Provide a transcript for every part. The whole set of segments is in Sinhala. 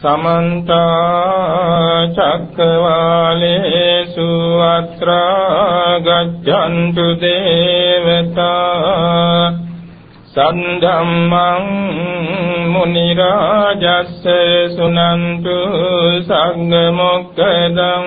සමන්ත චක්කවාලේසු අත්‍රා ගච්ඡන්තු දේවතා සද්ධම්මං මුනි රාජස්ස සුනන්තු සංඝ මොක්ඛදං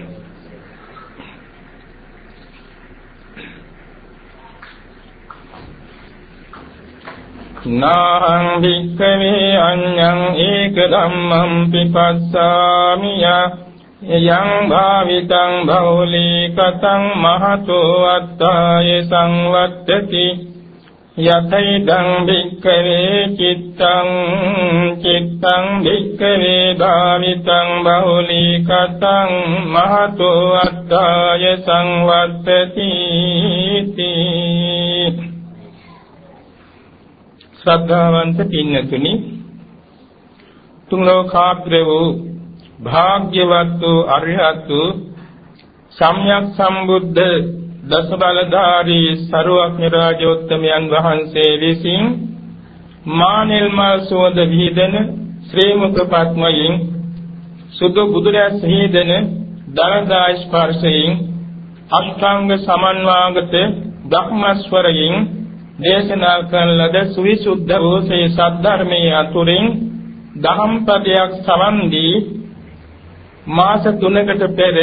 නාහං භික්ඛවේ අඤ්ඤං ඒක ධම්මං පිපස්සාමි යං භාවිතං බහුලීකතං මහතෝ අත්තාය සංවත්තති යතයිදං භික්ඛවේ චිත්තං චිත්තං භික්ඛවේ භාවිතං බහුලීකතං මහතෝ අත්තාය සංවත්තති ශ්‍රද්ධාවන්ත පින්නතුනි තුන් ලෝකාග්‍ර වූ භාග්‍යවත් වූ අරිහත් වූ සම්්‍යක් සම්බුද්ධ දස බලධාරී සරුවක්ඥ රාජෝත්තමයන් වහන්සේ විසින් මානෙල් මල් සුවඳ විහිදෙන ශ්‍රී මුඛ පත්මයෙන් සුදු බුදුරැස් විහිදෙන දරදා ස්පර්ශයෙන් අෂ්ටාංග සමන්වාගත ධම්මස්වරයෙන් දේශනා කරන ලද සවිසුද්ධ වූ සේ සද්ධර්මයේ අතුරින් දහම් පදයක් සවන් දී මාස 3කට පෙර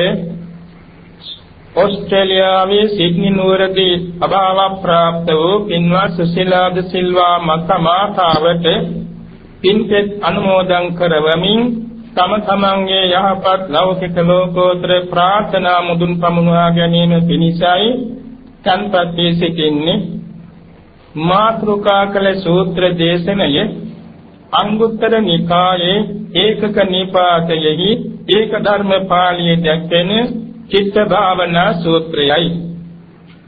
ඕස්ට්‍රේලියාවේ සිඩ්නි නුවරදී අභාව ප්‍රාප්ත වූ පින්වත් සුසිලාද සිල්වා මත මාතාවට පින්පෙත් අනුමෝදන් කරවමින් තම තමන්ගේ යහපත් ලෞකික ලෝකෝත්තර ප්‍රාර්ථනා මුදුන් පමුණවා ගැනීම පිණිසයි තන්පත් වී සිටින්නේ. මාත්‍රුකා කළ සූත්‍ර දේශනය අංගුත්තර නිකායේ ඒකක නිපාතයෙහි ඒක ධර්ම පාළියේ දැක්වෙන චිත්ත භාවනා සූත්‍රයයි.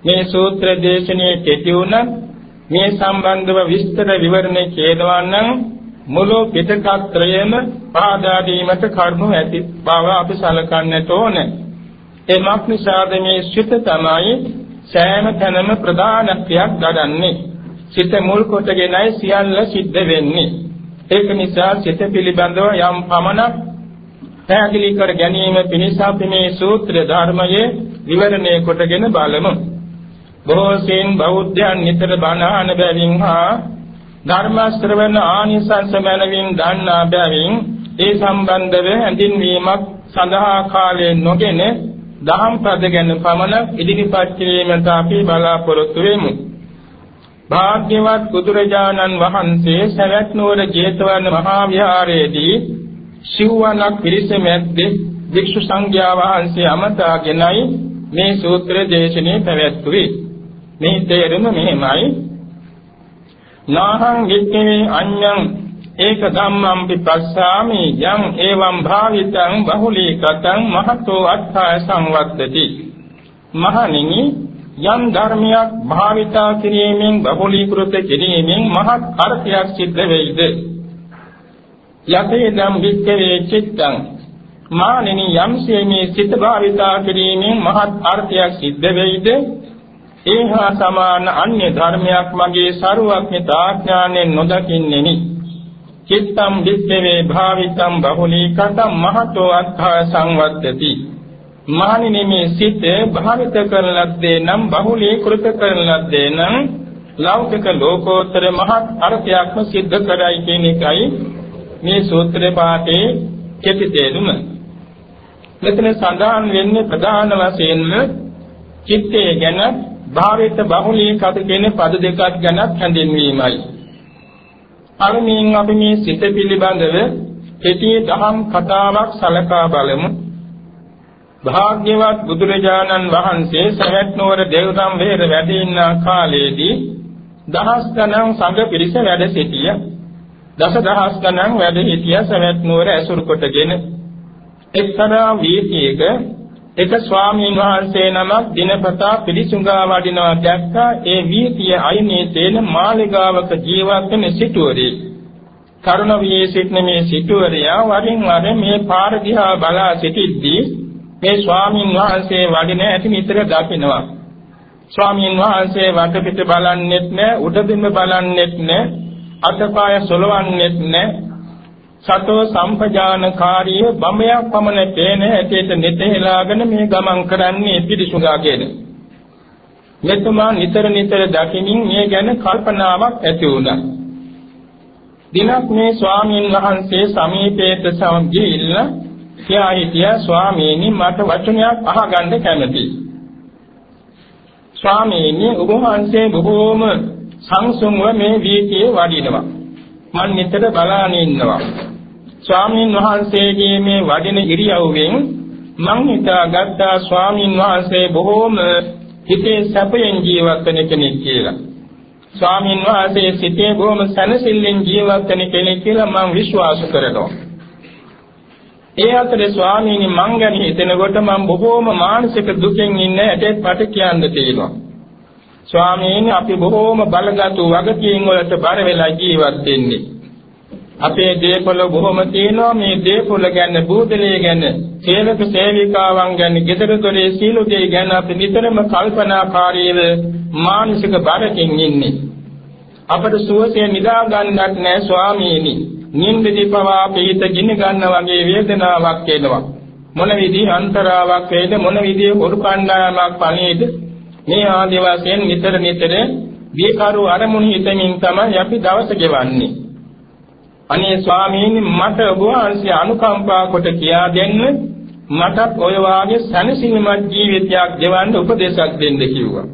මේ සූත්‍ර දේශනයේ කෙටි වුණත් මේ සම්බන්ධව විස්තර විවරණය කියනවා නම් මුළු පිටකත්‍රයම පාදා දීමට කරුණු ඇති බව අපි සලකන්නට ඕනේ. එමක් නිසාද මේ සිත තමයි සෑම තැනම ප්‍රධානත්වයක් ගන්නන්නේ සිත මුල් කොටගෙනයි සියල්ල සිද්ධ වෙන්නේ. ඒක නිසා සිත පිළිබඳව යම් පමණක් පැහැදිලි කර ගැනීම පිණිස අපි මේ සූත්‍ර ධර්මයේ විවරණය කොටගෙන බලමු. බොහෝ සෙයින් බෞද්ධයන් නිතර බණ අහන බැවින් හා ධර්ම ශ්‍රවණ ආනිසංස මනවින් දන්නා බැවින් ඒ සම්බන්ධව හැඳින්වීමක් සඳහා කාලය නොගෙන දහම් පද ගැන පමණ ඉදිරිපත් කිරීමට අපි බලාපොරොත්තු වෙමු. භාග්‍යවත් බුදුරජාණන් වහන්සේ සවැත් නුවර ජේතවන මහා විහාරයේදී සිව්වනක් පිරිස මැද්දේ වික්ෂු සංඝයා වහන්සේ අමතාගෙනයි මේ සූත්‍ර දේශනේ පැවැත්වුවේ. මේ තේරුම මෙහෙමයි. නාහං වික්ඛවේ අඤ්ඤං ඒක ධම්මං පිපස්සාමි යං එවං භාවිතං බහුලීකතං මහතෝ අත්ථය සංවත්තති. මහණෙනි යම් ධර්මයක් භාවිතා කිරීමෙන් බහුලීකృత කිරීමෙන් මහත් අර්ථයක් සිද්ධ වෙයිද? යතේ ධම් විච්ඡේ චිත්තං. මානෙනි යම්සේ මේ සිත භාවිතා කිරීමෙන් මහත් අර්ථයක් සිද්ධ වෙයිද? ඒහා සමාන අන්‍ය ධර්මයක් මගේ සරුවක්ඥතා ඥාණයෙන් නොදකින්නේනි චිත්තම් විච්ඡේ භාවිතම් බහුලීකතම් මහතෝ අත්ථා සංවද්දති මහණෙනි මේ සිත භාවිත කරන ලද්දේ නම් බහුලීකృత කරන ලද්දේ නම් ලෞකික ලෝකෝත්තර මහත් අර්ථයක්ම සිද්ධ කරයි කියන එකයි මේ සූත්‍ර පාඨයේ කෙටි තේරුම. මෙතන සඳහන් වෙන්නේ ප්‍රධාන වශයෙන්ම චිත්තය ගැන භාවිත බහුලීකත කියන පද දෙකක් ගැන හැඳින්වීමයි. පළමුවෙන් අපි මේ සිත පිළිබඳව කෙටි දහම් කතාවක් සලකා බලමු. භාග්‍යවත් බුදුරජාණන් වහන්සේ සවැත් නුවර දේවරම් වෙහෙර වැඩ ඉන්න කාලයේදී දහස් ගණන් සංඝ පිරිස වැඩ සිටිය. දස දහස් ගණන් වැඩ සිටිය සවැත් නුවර ඇසුරු කොටගෙන එක්තරා වීථියක එක ස්වාමීන් වහන්සේ නමක් දිනපතා පිළිසුඟා වඩිනවා දැක්කා ඒ වීථිය අයිනේ තේන මාලිගාවක ජීවත් වෙන සිටුවරේ කරුණ වියේ සිටින මේ සිටුවරයා වරින් වර මේ පාර දිහා බලා සිටිද්දී මේ ස්වාමීන් වහන්සේ වඩින ඇති නිතර දකිනවා ස්වාමීන් වහන්සේ වටපිට බලන්නෙත් නැ උඩබිම බලන්නෙත් නැ අතපාය සොලවන්නෙත් නැ. සතෝ සම්පජානකාරීය බඹයක් පමණ තේන ඇටේට නිතෙලාගෙන මේ ගමන් කරන්නේ පිරිසුගාගෙන මෙතුමා නිතර නිතර දකිමින් මේ ගැන කල්පනාවක් ඇති වුණා. දිනක් මේ ස්වාමීන් වහන්සේ සමීපයට සමගිහිල්ලා කියා හිටියා ස්වාමීනි මට වචනයක් අහගන්න කැමතියි ස්වාමීනි ඔබ වහන්සේ බොහෝම සංසුන්ව මේ වීතියේ වඩිනවා මන් නිතර බලාගෙන ඉන්නවා ස්වාමීන් වහන්සේගේ මේ වඩින ඉරියව්වෙන් මං හිතාගත්තා ස්වාමීන් වහන්සේ බොහෝම හිතේ සැපයෙන් ජීවත් වෙන කෙනෙක් කියලා. ස්වාමීන් වහන්සේ සිතේ බොහොම සැනසෙල්ලෙන් ජීවත් වෙන කෙනෙක් කියලා මම විශ්වාස කරනවා. ඒ අතරේ ස්වාමීනි මං ගැන හිතනකොට මම බොහෝම මානසික දුකෙන් ඉන්න ඇටත් පට කියන්න තියෙනවා. ස්වාමීනි අපි බොහෝම බලගත් වගකීම් වලට බර වෙලා ජීවත් වෙන්නේ. අපේ දේපොළ බොහොම තියෙනවා මේ දේපොළ ගැන බූදලේ ගැන සේවක සේවිකාවන් ගැන ගෙදර දොරේ සීල දේ ගැන අපි නිතරම කල්පනාකාරීව මානසික බරකින් ඉන්නේ අපට සුවසේ නිදා ගන්නත් නෑ ස්වාමීනි නින්දදී පවා පිට ගිනි ගන්න වගේ වේදනාවක් එනවා මොන විදිහ අන්තරාවක් වේද මොන විදිහ හොරු කණ්ඩායමක් පණේද මේ ආදී වශයෙන් නිතර නිතර දීකරු අරමුණු හිතමින් තමයි අපි දවස ගෙවන්නේ අනේ ස්වාමීනි මට ඔබ වහන්සේ අනුකම්පා කොට කියා දෙන්න මටත් ඔය වාගේ සනසිනමත් ජීවිතයක් ගෙවන්න උපදේශයක් දෙන්න කිව්වා.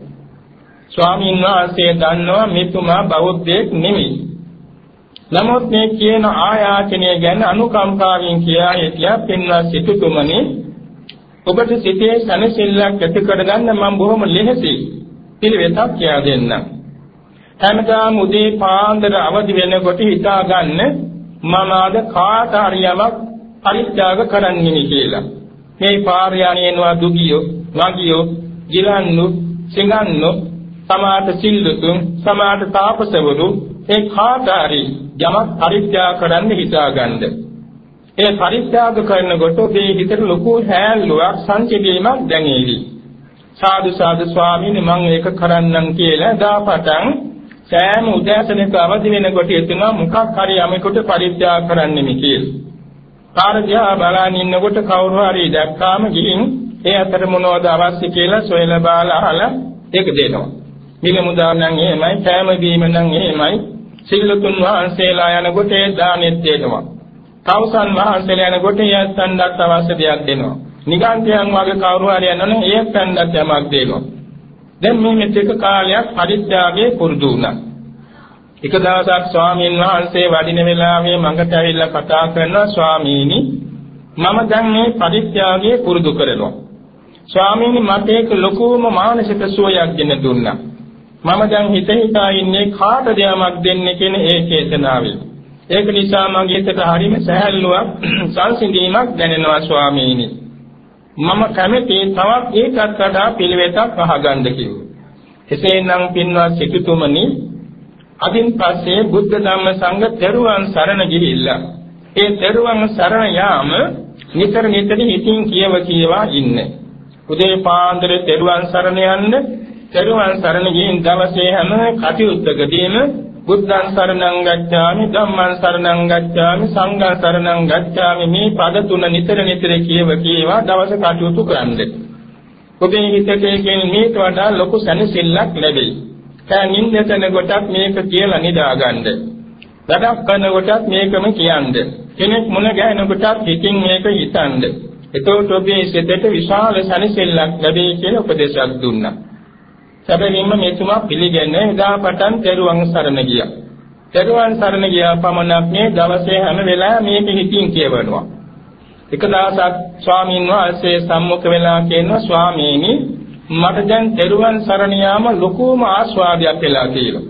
ස්වාමීන් වහන්සේ දන්නවා මෙතුමා බෞද්ධයෙක් නෙමෙයි. නමුත් මේ කියන ආයාචනය ගැන අනුකම්පාවෙන් කියා හිටියා පින්වත් සිටුතුමනි ඔබට සිතේ සනසිල්ලක් ඇති කරගන්න මම බොහොම ලෙහෙසි පිළිවෙතක් කියා දෙන්නම්. හැමදාම උදේ පාන්දර අවදි වෙනකොට හිතා ගන්න මම අද කාට හරි යමක් පරිත්‍යාග කරන්නෙනි කියලා. මේ පාරයන්ේනවා දුගියෝ, වගියෝ, ගිලන්නු, සිඟන්නු, සමාත සිල්ලුතුන්, සමාත තාපසවරු ඒ කාට හරි යමක් පරිත්‍යාග කරන්න හිතාගන්න. ඒ පරිත්‍යාග කරනකොට මේ හිතට ලොකු හැල්ලුවක් සංසිඳීමක් දැනෙවි. සාදු සාදු ස්වාමීනි මම ඒක කරන්නම් කියලා දාපටන් සෑම උදෑසනක අවදි වෙනකොට එතුමා මොකක් හරි යමෙකුට පරිත්‍යාග කරන්නෙමි කියලා. කාර්යයා බලන් ඉන්නකොට කවුරු හරි දැක්කාම ගිහින් ඒ අතර මොනවද අවශ්‍ය කියලා සොයලා බාලා අහලා ඒක දෙනවා. මිල මුදා නම් එහෙමයි, කෑම බීම නම් එහෙමයි. සිල්ලුතුන් වහන්සේලා යනකොට ඒ දානෙත් දෙනවා. කවුසන් වහන්සේලා යනකොට යස්සන්ඩත් අවශ්‍ය දෙයක් දෙනවා. නිගන්ඨයන් වගේ කවුරු හරි යනවනේ ඒ යස්සන්ඩත් යමක් දෙනවා. දැන් මේ මෙතෙක් කාලයක් පරිත්‍යාගයේ පුරුදු වුණා. එක දවසක් ස්වාමීන් වහන්සේ වඩින වෙලාවේ මඟට ඇවිල්ලා කතා කරනවා ස්වාමීනි මම දැන් මේ පරිත්‍යාගයේ පුරුදු කරනවා. ස්වාමීනි මට ඒක ලොකුම මානසික සුවයක් දෙන්න දුන්නා. මම දැන් හිත හිතා ඉන්නේ කාටද යමක් දෙන්නේ කියන ඒ චේතනාවෙන්. ඒක නිසා මගේ හිතට හරිම සැහැල්ලුවක් සංසිඳීමක් දැනෙනවා ස්වාමීනි. මම කැමති තවත් ඒකත් වඩා පිළිවෙතක් අහගන්න කිව්වා. එසේනම් පින්වත් සිටුතුමනි අදින් පස්සේ බුද්ධ ධම්ම සංඝ තෙරුවන් සරණ ගිහිල්ලා ඒ තෙරුවන් සරණ යාම නිතර නිතර හිතින් කියව කියවා ඉන්නේ. උදේ පාන්දර තෙරුවන් සරණ යන්න තෙරුවන් සරණ ගිහින් දවසේ හැම කටයුත්තකදීම බුද්ධං සරණං ගච්ඡාමි ධම්මං සරණං ගච්ඡාමි සංඝං සරණං ගච්ඡාමි මේ පද තුන නිතර නිතර කියව කීවා දවස කටයුතු කරන්නේ. ඔබේ හිතේ කියන මේට වඩා ලොකු සැනසෙල්ලක් ලැබෙයි. දැන් නින්දතන කොටත් මේක කියලා නිදාගන්න. වැඩක් කරන කොටත් මේකම කියන්න. කෙනෙක් මුණ ගැහෙන කොටත් හිතින් මේක හිතන්න. එතකොට ඔබේ සිතට විශාල සැනසෙල්ලක් ලැබෙයි කියලා උපදේශයක් දුන්නා. සැබවින්ම මෙතුමා පිළිගෙන එදා පටන් තෙරුවන් සරණ ගියා. තෙරුවන් සරණ ගියා පමණක් මේ දවසේ හැම වෙලාවෙම මේක හිතින් කියවනවා. එක දවසක් ස්වාමීන් වහන්සේ සම්මුඛ වෙලා කියනවා ස්වාමීනි මට දැන් තෙරුවන් සරණ යාම ලොකුම ආස්වාදයක් වෙලා කියලා.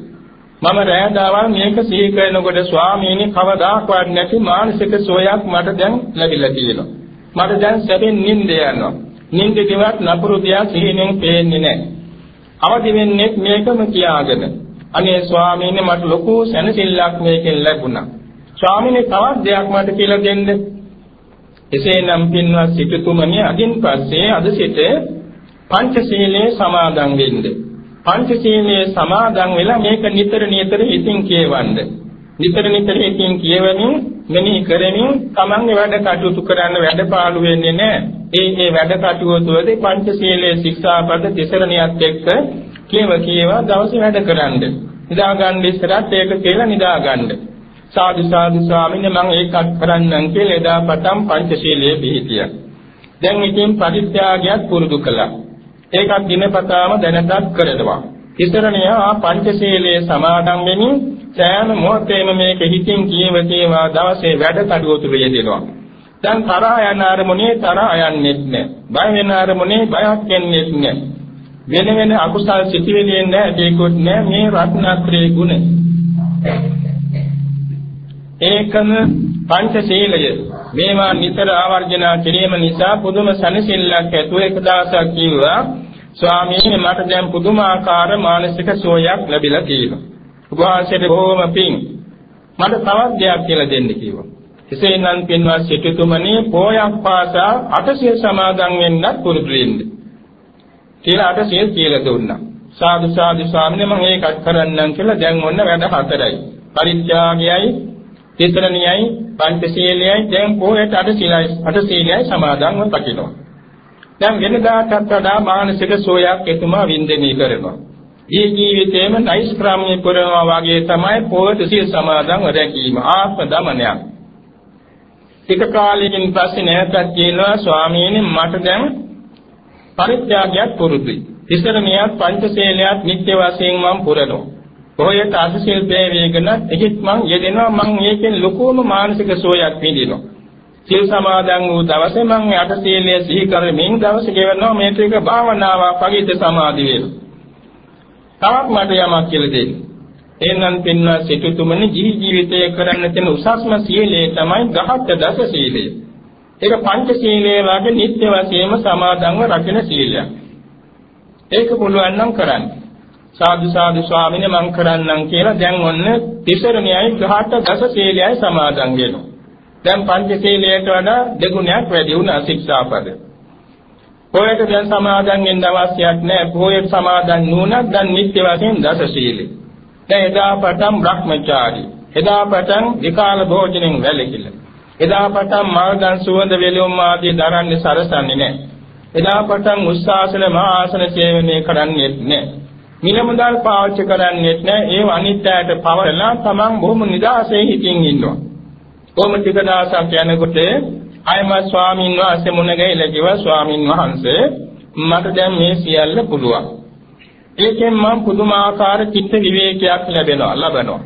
මම රෑ දවල් මේක සිහි කරනකොට ස්වාමීනි කවදාකවත් නැති මානසික සෝයක් මට දැන් ලැබිලා තියෙනවා. මට දැන් සැපෙන් නිින්ද යනවා. නිින්ද කිවත් නපුරු දියා සිහිනෙන් පේන්නේ නැහැ. අවදි වෙන්නේ මේකම කියාගෙන. අනේ ස්වාමීනි මට ලොකු සැනසෙල්ලක් මේකෙන් ලැබුණා. ස්වාමීනි තවත් දෙයක් මට කියලා දෙන්න. එසේනම් පින්වත් සිටුතුමනි අදින් පස්සේ අද සිට පංචශීලයේ සමාදන් වෙන්න. පංචශීලයේ සමාදන් වෙලා මේක නිතර නිතර හිතින් කියවන්න. නිතර නිතර හිතින් කියවමින් මෙනෙහි කරමින් තමන්ගේ වැඩ කටයුතු කරන්න වැඩපාළු වෙන්නේ නැහැ. ඒ ඒ වැඩ කටයුතුවේදී පංචශීලයේ ශික්ෂාපද තිසරණියත් එක්ක කියව කියව දවසේ වැඩ කරන්න. නිදා ගන්න ඉස්සරත් ඒක කියලා නිදා ගන්න. සාදු සාදු ස්වාමීන් මම ඒකත් කරන්නම් කියලා එදා පටන් පංචශීලයේ පිළිපියා. දැන් ඉතින් පරිත්‍යාගයක් පුරුදු කළා. ඒකත් දිනපතාම දැනටත් කරනවා. ඉතරණය පංචශීලයේ සමාදන් වෙමින් සෑම මොහොතේම මේක හිතින් කියව කේවා දවසේ වැඩ කටයුතු යෙදෙනවා. දැන් තරහ යන අරමුණේ තරහ යන්නේත් නැහැ. බය වෙන අරමුණේ බයක් වෙන්නේත් නැහැ. වෙන වෙන අකුසල් සිටිවිලි නැහැ ඒකොත් නැහැ මේ රත්නත්‍රයේ ගුණ. ඒකම පංචශීලය මේවා නිතර ආවර්ජනා කිරීම නිසා පුදුම සනසිල්ලක් ඇතුව එක දවසක් කිව්වා ස්වාමීනි මට දැන් පුදුමාකාර මානසික සුවයක් ලැබිලා තියෙනවා. උපවාසයට බොහොම පිං. මට තවත් දෙයක් කියලා දෙන්න කිව්වා. එසේනම් පින්වත් සිටුතුමනි පෝයක් පාසා අටසිය සමාදන් වෙන්නත් පුරුදු වෙන්න. කියලා අටසිය කියලා දුන්නා. සාදු සාදු ස්වාමීනි මම ඒකත් කරන්නම් කියලා දැන් ඔන්න වැඩ හතරයි. පරිත්‍යාගයයි, තිසරණියයි, පංචශීලයයි දැන් පොයට අටසියයි අටසියයි සමාදන්ව පකිනවා. දැන් වෙනදාටත් වඩා මානසික සෝයක් එතුමා වින්දනය කරනවා. මේ ජීවිතේම නෛෂ්ක්‍රාම්‍ය පුරනවා වගේ තමයි පොත සිය සමාදන්ව රැකීම ආත්ම දමනයක්. ටික කාලයකින් පස්සේ නැවතත් කියනවා ස්වාමීනි මට දැන් පරිත්‍යාගයක් පුරුදුයි. ඉස්සර මෙයත් පංචශීලයක් නිත්‍ය වශයෙන් මම පුරනවා. කොහොයට අසශීල්පේ වේගන එහිත් මං යෙදෙනවා මං මේකෙන් ලොකුම මානසික සෝයක් විඳිනවා. සිල් සමාදන් වූ දවසේ මම අට සීලය සිහි කරමින් දවස ගෙවනවා මේ ටික භාවනාවක් පගිත සමාධි වෙනවා. තවත් මට යමක් කියලා දෙන්න. එහෙනම් පින්වත් සිටුතුමනි ජී ජීවිතය කරන්න තියෙන උසස්ම සීලය තමයි ගහත් දස සීලය. ඒක පංච සීලය වගේ නිත්‍ය වශයෙන්ම සමාදන්ව රකින සීලයක්. ඒක පුළුවන් නම් කරන්න. සාදු සාදු ස්වාමීන් මං කරන්නම් කියලා දැන් ඔන්න තිසරණයයි ගහත් දස සීලයයි සමාදන් වෙනවා. දැන් පංචශීලයට වඩා දෙගුණයක් වැඩි වුණා ශික්ෂාපද. පොයට දැන් සමාදන් වෙන්න අවශ්‍යයක් නැහැ. පොයට සමාදන් නුනත් දැන් නිත්‍ය වශයෙන් දස සීලයි. දැන් එදා පටන් Brahmachari. එදා පටන් විකාල භෝජනෙන් වැළකීලා. එදා පටන් මාර්ගන් සුවඳ වෙලොම් ආදී දරන්නේ සරසන්නේ නැහැ. එදා පටන් උස්සාසන මහා ආසන සේවනය කරන්නේත් නැහැ. මිලමුදල් පාවිච්චි කරන්නේත් නැහැ. ඒව අනිත්‍යයට පවරලා තමන් බොහොම නිදාසේ හිතින් ඉන්නවා. කොහොම ටික දවසක් යනකොට අයම ස්වාමින් වහන්සේ මුණ ගැහිලා කිව්වා ස්වාමින් වහන්සේ මට දැන් මේ සියල්ල පුළුවන්. ඒකෙන් මම පුදුමාකාර චිත්ත විවේකයක් ලැබෙනවා ලබනවා.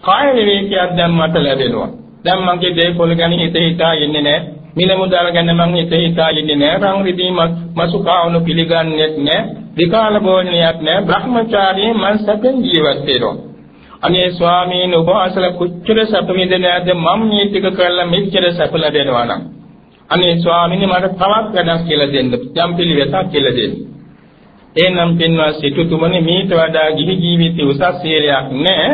කාය විවේකයක් දැන් මට ලැබෙනවා. දැන් මගේ දේපොළ ගැන හිත හිතා ඉන්නේ නැහැ. මිල මුදල් ගැන මම හිත හිතා ඉන්නේ නැහැ. රං රිදී මසු කාවණු පිළිගන්නේත් නැහැ. විකාල භෝජනයක් නැහැ. Brahmacharya මං සැපෙන් ජීවත් වෙනවා. අනේ ස්වාමීන් වහන්සේ කොච්චර සැප විඳින ඇද්ද මම මේ ටික කරලා මෙච්චර සැප ලැබෙනවා නම්? අනේ ස්වාමීන් මට තවත් වැඩක් කියලා දෙන්න යම් පිළිවෙතක් කියලා දෙන්න. එනම් පින්වත් සිටුතුමනි මීට වඩා ගිහි ජීවිතේ උසස් සීලයක් නැහැ.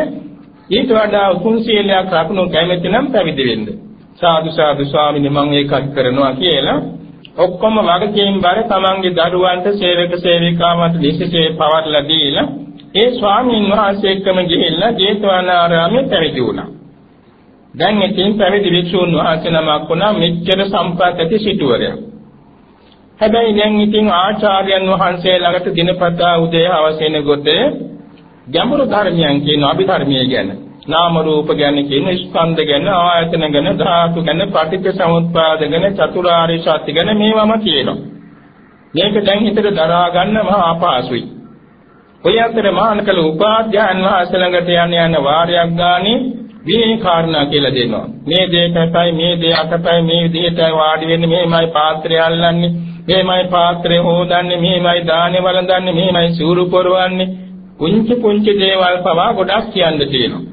ඊට වඩා උතුම් සීලයක් රැකුණු කැමැති නම් පැවිදි වෙන්න. සාදු සාදු ස්වාමීන් මම ඒකත් කරනවා කියලා. ඔක්කොම වගකීම් බර තමන්ගේ දරුවන්ට සේවක සේවිකාවන්ට විශේෂයෙන් පවර්ලා දීලා ඒ ස්වාමීන් වහන්සේ එක්කම ගිහිල්ලා ජේතවනාරාමයේ පැවිදි වුණා. දැන් ඉතින් පැවිදි වික්ෂුන් වහන්සේ නමක් වුණා මෙච්චර සම්පත් ඇති සිටුවරයා. හැබැයි දැන් ඉතින් ආචාර්යයන් වහන්සේ ළඟට දිනපතා උදේ හවස එනකොට ගැඹුරු ධර්මයන් කියන අභිධර්මයේ ගැන නාම රූප ගැන කියන ස්කන්ධ ගැන ආයතන ගැන ධාතු ගැන පටිච්ච සමුප්පාද ගැන චතුරාර්ය සත්‍ය ගැන මේවම කියනවා. මේක දැන් හිතට දරා ගන්න මහා අපහසුයි. ඔය අතර මානකල උපාධ්‍යායන් වහන්සේ ළඟට යන යන වාරයක් ගානේ මේ කාරණා කියලා දෙනවා. මේ දෙයටයි මේ දෙය අතපයි මේ විදිහටයි වාඩි වෙන්නේ මේමයි පාත්‍රය අල්ලන්නේ මේමයි පාත්‍රය හොදන්නේ මේමයි දානේ වළඳන්නේ මේමයි සූරු පොරවන්නේ පුංචි පුංචි දේවල් පවා ගොඩක් කියන්න තියෙනවා.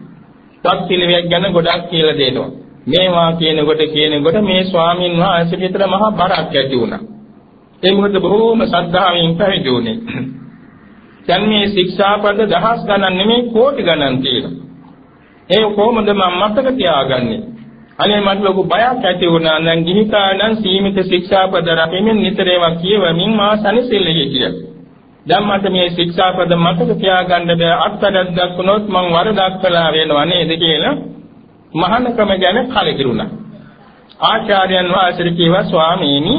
සත්පිළිවෙක් ගැන ගොඩක් කියලා දෙනවා. මේවා කියනකොට කියනකොට මේ ස්වාමින් වහන්සේ විතර මහා බරක් ඇති වුණා. ඒ මොකද බොහෝම ශ්‍රද්ධාවෙන් පැවිදි වුණේ. දැන් මේ ශික්ෂාපද දහස් ගණන් නෙමෙයි කෝටි ගණන් තියෙනවා. ඒ කොහොමද මම මතක තියාගන්නේ? අනේ මට ලොකු බයක් ඇති වුණා නම් ගිහි කාලෙන් සීමිත ශික්ෂාපද රැකෙමින් නිතර ඒවා කියවමින් මා සනසෙල්ලේ හිටියා. දැන් මට මේ ශික්ෂාපද මතක තියාගන්න බෑ අත්තරක් වුණොත් මං වරදක් කළා වෙනව නේද කියලා මහානකම ගැන කලකිරුණා. ආචාර්යයන් වහන්සේ කිව්වා ස්වාමීනි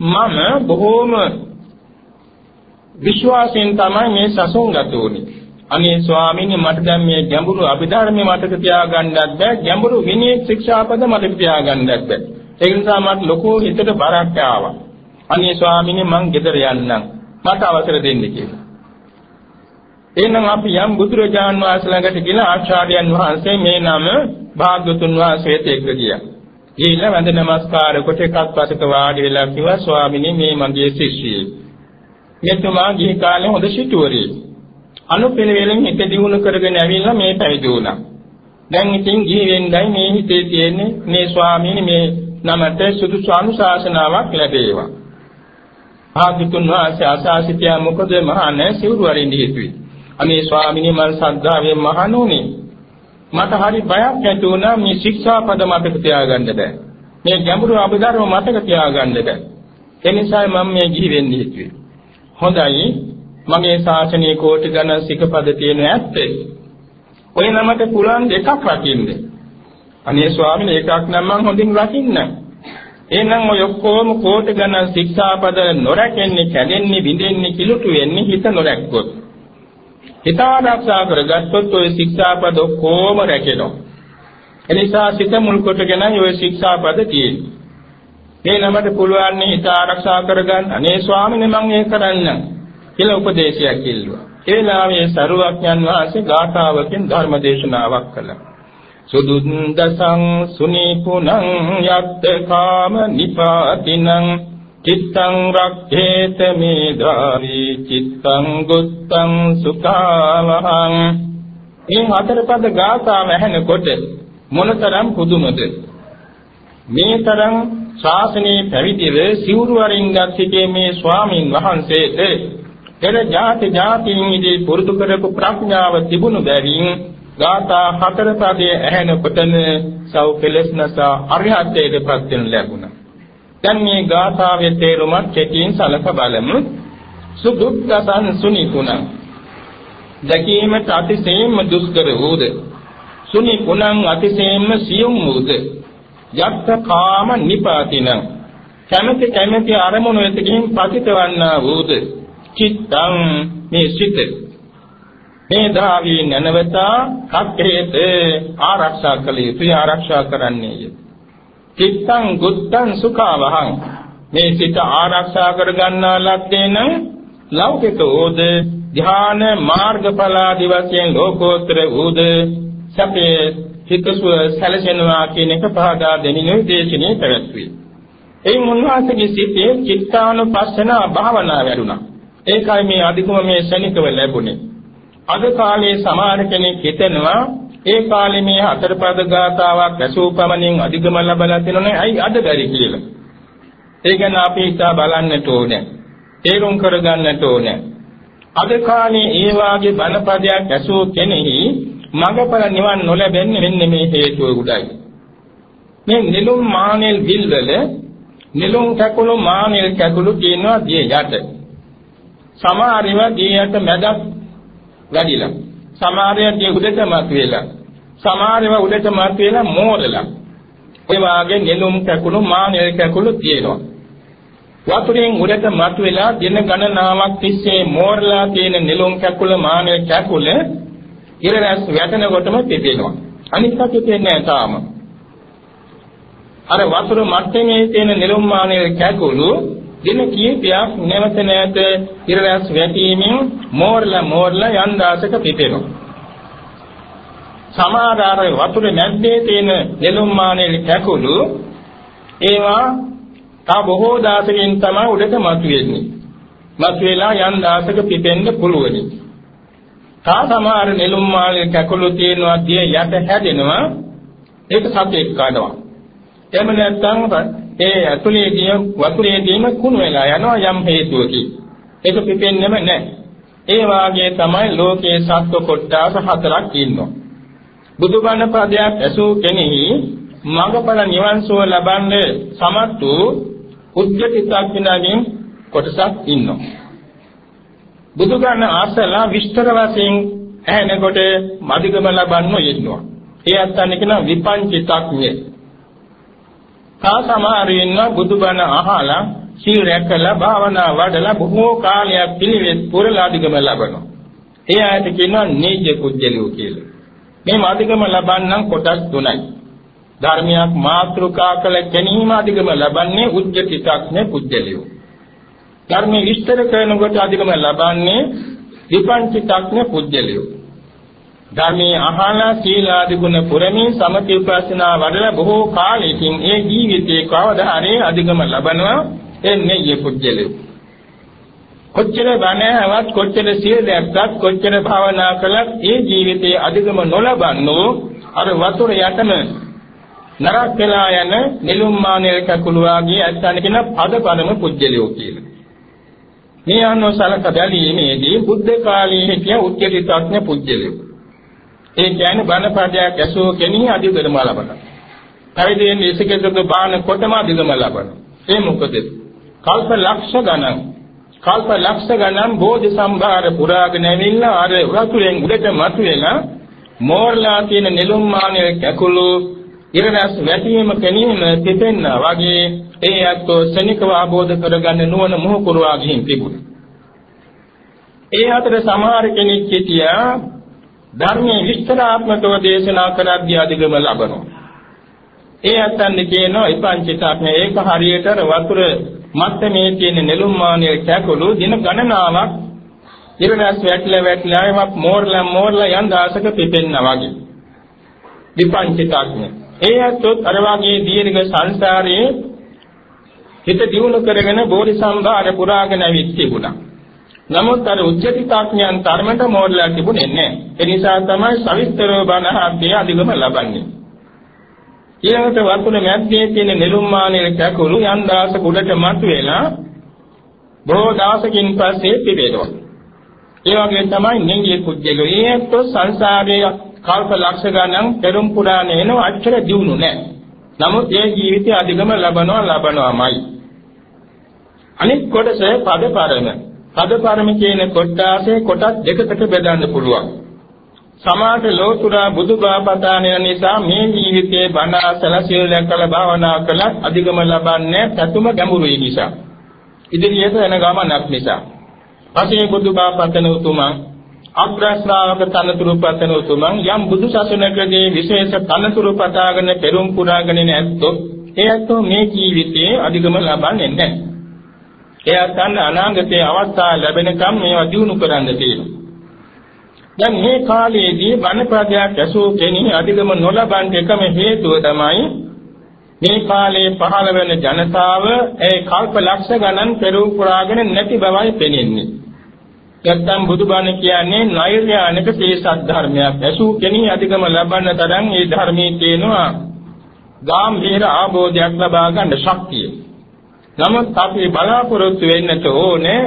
මම බොහෝම විශ්වාසයෙන් තමයි මේ සසුන් ගත උනේ. අනේ ස්වාමීනි මට දැන් මේ ගැඹුරු අභිධර්මයේ මතක තියාගන්නත් බෑ ගැඹුරු විනය ශික්ෂාපද මතක තියාගන්නත් බෑ. ඒ නිසා මට ලොකු හිතට බරක් ආවා. අනේ ස්වාමීනි මං ගෙදර යන්නම්. මට අවසර දෙන්න කියලා. එහෙනම් අපි යම් බුදුරජාන් වහන්සේ ළඟට ගිහලා ආචාර්යයන් වහන්සේ මේ නම භාග්‍යතුන් වහන්සේට එක්ක ගියා. ගිහිල්ලා වන්ද නමස්කාර කොට එකක් පසක වාඩි වෙලා කිව්වා ස්වාමීනි මේ මගේ ශිෂ්‍යයෙක්. මෙතුමා ගිහි කාලේ හොඳ සිටුවරේ. අනුපිළිවෙලින් හිත දියුණු කරගෙන ඇවිල්ලා මේ පැවිදි වුණා. දැන් ඉතින් ගිහි වෙන්නයි මේ හිතේ තියෙන්නේ මේ ස්වාමීනි මේ නමට සුදුසු අනුශාසනාවක් ලැබේවා. භාග්‍යතුන් වහන්සේ අසාසිතිය මොකද මහානේ සිවුරු වරින්ද හිතුවේ. අනේ ස්වාමීනි මම සද්ධාවෙන් මහණුනේ. මට හරි බයක් ඇති වුණා මේ ශික්ෂාපද මතක තියාගන්න බෑ. මේ ගැඹුරු අභිධර්ම මතක තියාගන්න බෑ. ඒ නිසා මම මේ ගිහි වෙන්න හිතුවේ. හොඳයි මගේ ශාසනයේ කෝටි ගණන් සිකපද තියෙන ඇත්තේ. ඔය නමට පුළුවන් දෙකක් රකින්න. අනේ ස්වාමීන් එකක් නම් මං හොඳින් රකින්න. එහෙනම් ඔය ඔක්කොම කෝටි ගණන් ශික්ෂාපද නොරැකෙන්නේ, කැඩෙන්නේ, බිඳෙන්නේ, කිලුටු වෙන්නේ හිත නොරැක්කොත්. හිත ආරක්ෂා කරගත්තොත් ඔය ශික්ෂාපද ඔක්කොම රැකෙනවා. එනිසා සිත මුල් කොටගෙන ඔය ශික්ෂාපද තියෙන්නේ. මේ නමට පුළුවන් හිත ආරක්ෂා කරගන්න. අනේ ස්වාමීන් මම ඒක කරන්නම්. කියලා උපදේශයක් ඉල්ලුවා. ඒ වෙලාවේ සරුවක්ඥන් වහන්සේ ගාථාවකින් ධර්ම දේශනාවක් කළා. සුදුන්දසං සුනීපුනං යත්ත කාම නිපාතිනං චිත්තං රක්ඛේත මේධාවි චිත්තං ගුත්තං සුඛාවහං මේ හතර පද ගාථාව ඇහෙනකොට මොනතරම් පුදුමද මේ තරම් ශාසනයේ පැවිදිව සිවුරු වරින්ගත් සිටේ මේ ස්වාමින් වහන්සේට පෙර ජාති ජාතින්හිදී පුරුදු කරපු ප්‍රඥාව තිබුණු බැවින් ගාථා හතර පදයේ ඇහෙනකොටම සව් කෙලස්නස අරිහත්ත්වයට පත් වෙන ලැබුණා. දැන් මේ ගාථාවේ තේරුමත් කෙටියෙන් සලක බලමු. සුදුක්ඛසං සුනිකුණ. දැකීමට අතිශයින්ම දුෂ්කර වූද සුනිකුණං අතිශයින්ම සියුම් වූද යත්ත කාම නිපාතින. කැමැති කැමැති අරමුණු වෙතකින් පතිතවන්නා වූද? චිත්තං මේ සිත මේ ධාවී නැනවතා කක්කේත ආරක්ෂා කළ යුතුය ආරක්ෂා කරන්නේය. චිත්තං ගුත්තං සුඛවහං. මේ සිත ආරක්ෂා කරගන්නා ලද්දේ නම් ලෞකික ඕද ධ්‍යාන මාර්ගඵලාදි වශයෙන් ලෝකෝත්තර වූද? සැපේ හිතසුව සැලසෙනවා කියන එක පහදා දෙමින් දේශනේ පැවැත්වේ. එයින් උන්වහන්සේගේ සිතේ චිත්තානුපස්සන භාවනාව වැඩුණා. ඒකයි මේ අධිකම මේ ශනිකව ලැබුණේ. අද කාලේ සමහර කෙනෙක් හිතනවා ඒ කාලේ මේ හතරපද ගාතාවක් ඇසූ පමණින් අධිකම ලැබලා තියෙනනේ ඇයි අද බැරි කියලා. ඒ ගැන අපි හිතා බලන්නට ඕනේ. තේරුම් කරගන්නට ඕනේ. අද කාලේ ඒ වාගේ බණපදයක් ඇසූ කෙනෙහි මඟඵල නිවන් නොලැබෙන්නේ මෙන්න මේ හේතුව උඩයි. මේ නිලුම් මානෙල් විල්වල නිලුම් කැකුළු මානෙල් කැකුළු කියනවා දිය යට. සමහරව දියට මැදක් වැඩිලා. සමහරව දිය උඩට මත් වෙලා. සමහරව උඩට මත් වෙලා මෝරලා. ඔය වාගේ නෙළුම් කැකුළු මානෙල් කැකුළු තියෙනවා. වතුරෙන් උඩට මත් වෙලා දින ගණනාවක් තිස්සේ මෝරලා තියෙන නෙළුම් කැකුළ මානෙල් කැකුළ ඉර රැස් වැටෙනකොටම පිපෙනවා. අනිත් පැත්තේ තියෙන්නේ තාම. අර වතුර මට්ටමේ තියෙන නෙළුම් මානෙල් කැකුළු දින කීපයක් නැවත නැවත ඉරලස් වැටීමෙන් මෝරලා මෝරලා යන් දාසක පිපෙනවා. සමහර අර වතුර නැද්දේ තියෙන නෙළුම් මානෙලි කැකුළු ඒවා තා බොහෝ දාසකින් තමයි උඩට මතුවෙන්නේ. මතුවලා යන් දාසක පිපෙන්න පුළුවනි. තා සමහර නෙළුම් මානෙලි කැකුළු තියෙනවා දිය යට හැදෙනවා ඒක සතෙක් කනවා. එහෙම නැත්නම් ඒ ඇතුලේදී වතුරේදීම කුණු වෙලා යනවා යම් හේතුවකින්. ඒක පිපෙන්නෙම නැහැ. ඒ වාගේ තමයි ලෝකයේ සත්ව කොට්ටාස හතරක් ඉන්නවා. බුදුබණ පදයක් ඇසූ කෙනෙහි මඟඵල නිවන් සුව ලබන්නේ සමත් වූ උද්ගතිතක් විනාගෙන් කොටසක් ඉන්නවා. බුදුගණ ආසලා විස්තර වශයෙන් ඇහෙනකොට මදිගම ලබන්න යෙදෙනවා. ඒ අත්න්නේ කියන විපංචිතඥය. තා සමහර ඉන්නවා බුදුබණ අහලා සීල රැකලා භාවනා වඩලා බොහෝ කාලයක් පිළිවෙත් පුරලා අධිගම ලබනවා. ඒ ආයත කියනවා නීජ කුජලියෝ කියලා. මේ මාධිගම ලබන්නම් කොටස් තුනයි. ධර්මයක් මාත්‍රිකා කළ ගැනීම අධිගම ලබන්නේ උච්චිතක්නේ පුජ්‍යලියෝ. ධර්මයේ විස්තර කරනකොට අධිගම ලබන්නේ විපංචිතක්නේ පුජ්‍යලියෝ. ධර්මයේ අහලා සීලාදී ගුණ පුරමින් සමථ උපාසනා වඩලා බොහෝ කාලයකින් ඒ ජීවිතේ කවදා හරි අධිගම ලබනවා එන්නේ යේ පුජ්‍යලියෝ. කොච්චර බණවත් කොච්චර සිය දැක්කත් කොච්චර භාවනා කළත් ඒ ජීවිතයේ අධිගම නොලබන්නෝ අර වතුර යටම නරක වෙලා යන නිලුම් මානෙල් කකුල වාගේ අත්‍යන කියන පදපරම පුජ්‍යලියෝ කියලා. මේ අනුව සලක බැලීමේදී බුද්ධ කාලයේ හිටිය උච්චිතඥ පුජ්‍යලියෝ. ඒ කියන්නේ බණ පදයක් ඇසූ කෙනෙක් අධිගම ලබනවා. පරිදීන් ඉසකෙසක බාන කොටම අධිගම ලබනවා. ඒ මොකද? කල්ප ලක්ෂ ගණන් කල්ප ලක්ෂ ගණන් බෝධි සම්භාර පුරාගෙන ඇවිල්ලා අර වතුරෙන් උඩට මතුවෙලා මෝර්ලා තියෙන නෙළුම් මානෙල් කැකුළු ඉරණස් වැටීම කෙනීම තිතෙන්න වගේ ඒ අත්ෝ සෙනිකව ආબોධ කරගන්න නුවණ මොහ පුරවා ගිහින් තිබුණා. ඒ අතර සමහර කෙනෙක් සිටියා ධර්මයේ විස්තරාත්මකව දේශනා කරද්දී අධිගම ලබනවා. ඒ අතන් කියනවා ඉපංචිතාත්මය ඒක හරියට වතුර මත්තමේ තියෙන නෙළුම් මානෙල් කැකුළු දින ගණනාවක් ඉරණස් වැටලා වැටලා ඒවා මෝරලා මෝරලා යන් දාසක පිපෙන්නා වගේ. විපංචිතාඥ. ඒ ඇත්තොත් අර වගේ දීර්ඝ සංසාරයේ හිත දියුණු කරගෙන බෝධි සම්භාර පුරාගෙන ඇවිත් තිබුණා. නමුත් අර උච්චතිතාඥයන් ධර්මයට මෝරලා තිබුණේ නැහැ. ඒ නිසා තමයි සවිස්තරව බණ අධ්‍යය අධිගම ලබන්නේ. ඊළඟට වතුර මැද්දේ තියෙන නෙළුම් මානෙල් කැකුළු යම් දාසක උඩට මතුවෙලා බොහෝ දාසකින් පස්සේ පිබෙනවා. ඒ වගේ තමයි නෙංගිය කුජ්ජලෝ. ඒත් සංසාරයේ කල්ප ලක්ෂ ගණන් පෙරම් පුරාණ එන අච්චර දියුණු නැහැ. නමුත් ඒ ජීවිතය අධිගම ලබනවා ලබනවාමයි. අනිත් කොටස පදපරම. පදපරම කියන කොටාසේ කොටස් දෙකකට බෙදන්න පුළුවන්. සමාත ලෝතුරා බුදුබාපතාන නිසා මේ ජීවිතයේ බණ අසලා සියලු දැක්කලා භාවනා කළත් අධිගම ලබන්නේ සතුම ගැඹුරුයි නිසා. ඉදිරියට යන ගමනක් නිසා. පසේ බුදුබාපතන උතුමන් අග්‍රශ්‍රාවක තනතුරු පතන උතුමන් යම් බුදු සසුනකදී විශේෂ තනතුරු පතාගෙන පෙරම් පුරාගෙන නැත්තොත් එයත්ෝ මේ ජීවිතයේ අධිගම ලබන්නේ නැහැ. එයත් අනාගතයේ අවස්ථාව ලැබෙනකම් මේවා දිනු කරන්න තියෙනවා. දැන් මේ කාලයේදී බණපදයක් ඇසූ කෙනෙක් අධිගම නොලබන්න එකම හේතුව තමයි මේ කාලේ පහළ වෙන ජනතාව ඒ කල්ප ලක්ෂ ගණන් පෙරූ පුරාගෙන නැති බවයි පෙනෙන්නේ. නැත්නම් බුදුබණ කියන්නේ නෛර්යානික තේසත් ධර්මයක්. ඇසූ කෙනෙක් අධිගම ලබන්න තරම් මේ ධර්මයේ තියෙනවා ගාම්භීර ආબોධයක් ලබා ගන්න ශක්තිය. නමුත් අපි බලාපොරොත්තු වෙන්නට ඕනේ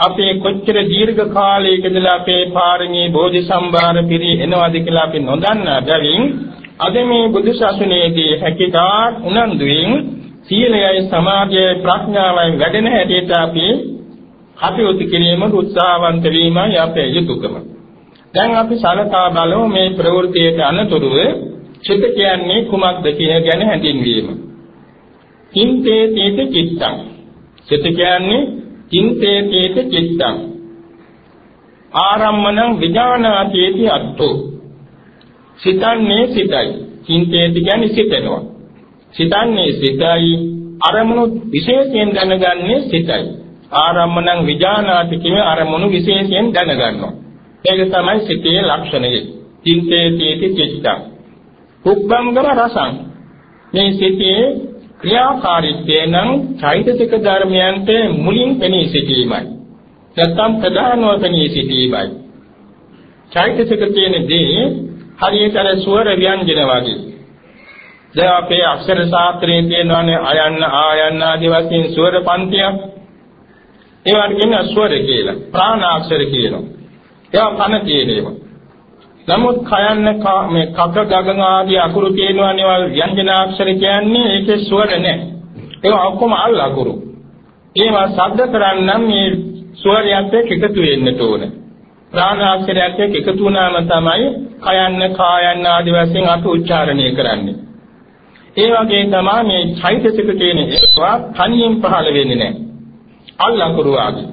අපේ කොච්චර දීර්ඝ කාලයක ඉඳලා අපේ පාරමී බෝධි සම්භාර පිරි එනවාද කියලා අපි නොදන්නා බැවින් අද මේ බුදු සසුනේදී හැකියතාක් උනන්දුවෙන් සීලයයි සමාධියයි ප්‍රඥාවයි වැඩෙන හැටියට අපි කටයුතු කිරීම උත්සාහවන්ත වීමයි අපේ යුතුයකම. දැන් අපි සලකා බලමු මේ ප්‍රවෘත්තියට අනතුරුව චිත්ත කියන්නේ කුමක්ද කියන ගැන හැඳින්වීම. කිංතේ තේත චිත්තං. චිත්ත කියන්නේ චින්තේතේත චිත්තං ආරම්මණං විඥානාතේති අත්තෝ සිතන්නේ සිතයි චින්තේති කියන්නේ සිතනවා සිතන්නේ සිතයි අරමුණු විශේෂයෙන් දැනගන්නේ සිතයි. ආරම්මණං විජානාති කියන අරමුණු විශේෂයෙන් දැනගන්නවා. ඒක තමයි සිතේ ලක්ෂණය. චින්තේ තීති චිත්තං. කුබ්බංගම රසං. මේ සිතේ ක්‍රියාකාරීත්වය නම් චෛතසික ධර්මයන්ට මුලින් පෙනී සිටීමයි. නැත්නම් ප්‍රධානව පෙනී සිටීමයි. චෛතසික කියන දේ හරියට අර ස්වර ව්‍යංජන වගේ. දැන් අපේ අක්ෂර ශාස්ත්‍රයේ තියෙනවානේ අයන්න ආයන්න ආදී වශයෙන් ස්වර පන්තියක්. ඒවට කියන්නේ ස්වර කියලා. ප්‍රාණාක්ෂර කියනවා. ඒවා පන තියෙනවා. නමුත් කයන්න මේ කක ගගන ආදී අකුරු තියෙනවානේ වල ව්‍යංජනාක්ෂර කියන්නේ ඒකේ ස්වර නැහැ. ඒවා ඔක්කොම අල් අකුරු. ඒවා ශබ්ද කරන්නම් මේ ස්වරයත් එක්ක එකතු වෙන්න ඕනේ. ප්‍රාණාක්ෂරයත් එක්ක එකතු වුණාම තමයි කයන්න කායන්න ආදී වශයෙන් අපි උච්චාරණය කරන්නේ. ඒ වගේ තමයි මේ චෛතසික කියන ඒවා තනියෙන් පහළ වෙන්නේ නැහැ. අල්ලකුරු ආදී.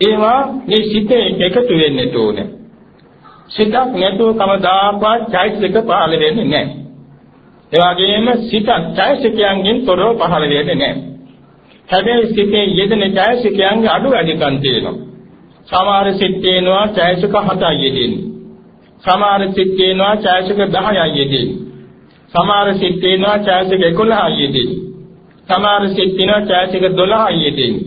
ඒවා මේ සිතේ එකතු වෙන්න ඕනේ. සිතක් නැතුව කවදාකවත් චෛතසික පහළ වෙන්නේ නැහැ. ඒ වගේම සිතක් චෛතසිකයන්ගෙන් තොරව පහළ වෙන්නේ නැහැ. හැබැයි සිතේ යෙදෙන චෛතසිකයන්ගේ අඩු වැඩිකම් තියෙනවා. සමහර සිත් තියෙනවා චෛතසික 7යි යෙදෙන්නේ. සමහර සිත් තියෙනවා චෛතසික 10යි යෙදෙන්නේ. සමහර සිත් තියෙනවා චෛතසික 11යි යෙදෙන්නේ. සමහර සිත් තියෙනවා චෛතසික 12යි යෙදෙන්නේ.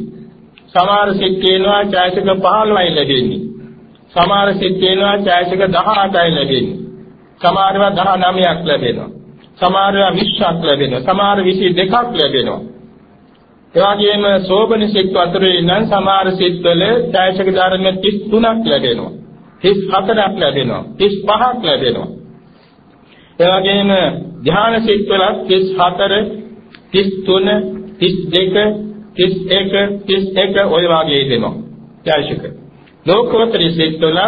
සමහර සිත් තියෙනවා චෛතසික 15යි ලැබෙන්නේ. සමහර සිත් තියෙනවා චෛතසික 18යි ලැබෙන්නේ. සමහරව 19ක් ලැබෙනවා. සමහරව 20ක් ලැබෙනවා. සමහර 22ක් ලැබෙනවා. එවාගෙම සෝබන සිත් අතරේ නම් සමහර සිත්වල ඡායශක ධර්ම 33ක් ලැබෙනවා 34ක් ලැබෙනවා 35ක් ලැබෙනවා එවාගෙම ධ්‍යාන සිත්වල 34 33 32 31 31 ඔය වාගේ දෙනවා ඡායශක ලෝකෝත්තර සිත්වල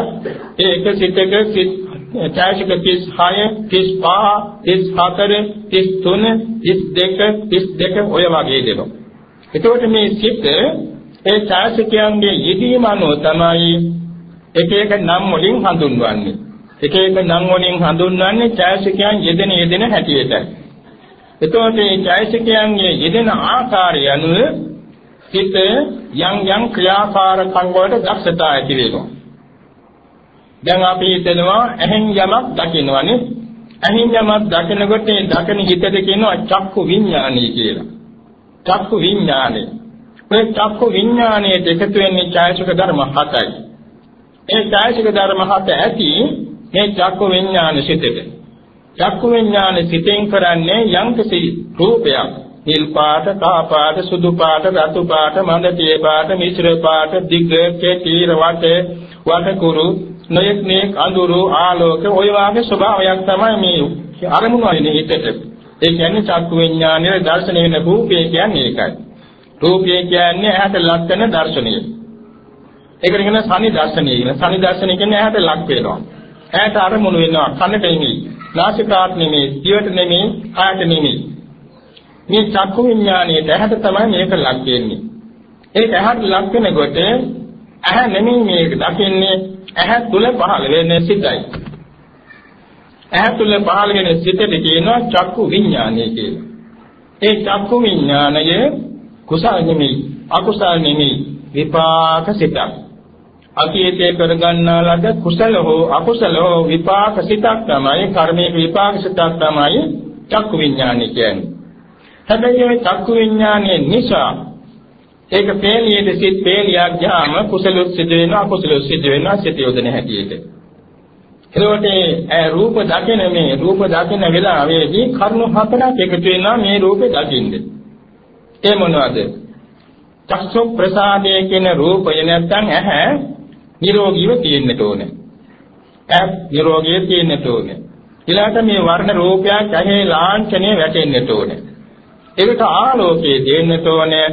ඒ එක සිතක සිත් ඡායශක 36 35 34 33 32 32 ඔය වාගේ දෙනවා එතකොට මේ සිත් ඒ ඡාසිකයන්ගේ යෙදීම අනුව තමයි එක එක නම් වලින් හඳුන්වන්නේ. එක එක නම් වලින් හඳුන්වන්නේ ඡාසිකයන් යෙදෙන යෙදෙන හැටියටයි. එතකොට මේ ඡාසිකයන්ගේ යෙදෙන ආකාරය අනුව සිත යම් යම් ක්‍රියාකාරකම් වලට දක්ෂතා ඇති වෙනවා. දැන් අපි හිතනවා ඇහෙන් යමක් දකින්නවනේ. ඇහෙන් යමක් දකිනකොට ඒ දකින හිතට කියනවා චක්කු විඥානයි කියලා. චක්කු විඥානය. මේ චක්කු විඥානයේ එකතු වෙන්නේ ඡායසික ධර්ම හතයි. ඒ ඡායසික ධර්ම හත ඇති මේ චක්කු විඥාන සිතේ. චක්කු විඥාන සිතෙන් කරන්නේ යම්කිසි රූපයක්. නිල් පාට, කහ පාට, සුදු පාට, රතු පාට, මඳ තිය පාට, මිශ්‍ර පාට, දිග්ග, කෙටි, වට, වටකුරු, නොයෙක් නෙක් අඳුරු, ආලෝක ඔය වාගේ ස්වභාවයක් තමයි මේ අරමුණු වලින් හිතට. ඒ කියන්නේ චක්කු විඥානයේ දර්ශනය වෙන රූපය කියන්නේ ඒකයි. රූපය කියන්නේ ඇහැට ලක් වෙන දර්ශනය. ඒකට කියන සනි දර්ශනය කියන. සනි දර්ශනය කියන්නේ ඇහැට ලක් වෙනවා. ඇහැට අරමුණු වෙනවා. කනට නෙමෙයි, නාසිකාට නෙමෙයි, දිවට නෙමෙයි, කායට නෙමෙයි. මේ චක්කු විඥානයේ ඇහැට තමයි මේක ලක් වෙන්නේ. ඒක ඇහැට ලක් වෙනකොට ඇහැ නෙමෙයි මේක දකින්නේ ඇහැ තුල පහළ වෙන්නේ සිතයි. ඇහැ තුල පහළ වෙන සිතට කියනවා චක්කු විඥානය කියලා. ඒ චක්කු විඥානය කුසල නෙමෙයි අකුසල නෙමෙයි විපාක සිතක්. අතීතයේ කරගන්නා ලද කුසල හෝ අකුසල හෝ විපාක සිතක් තමයි කර්මයේ විපාක සිතක් තමයි චක්කු විඥානය කියන්නේ. හැබැයි මේ චක්කු විඥානයේ නිසා ඒක පේලියේ සිත් පේලියක් ගියාම කුසල සිද්ධ වෙනවා අකුසල සිද්ධ වෙනවා සිත යොදන හැටියට. එතකොට ඒ රූප දකින මේ රූප දකින වෙලාවේදී කරුණු හතරක් එකතු වෙනවා මේ රූපේ දකින්නේ. ඒ මොනවද? චක්සු ප්‍රසාදයේ කියන රූපය නැත්තම් ඇහැ නිරෝගීව තියෙන්න ඕනේ. ඇහ නිරෝගීව තියෙන්න ඕනේ. ඊළඟට මේ වර්ණ රූපයක් ඇහි ලාංඡනය වැටෙන්න ඕනේ. ඒකට ආලෝකයේ දෙන්න ඕනේ.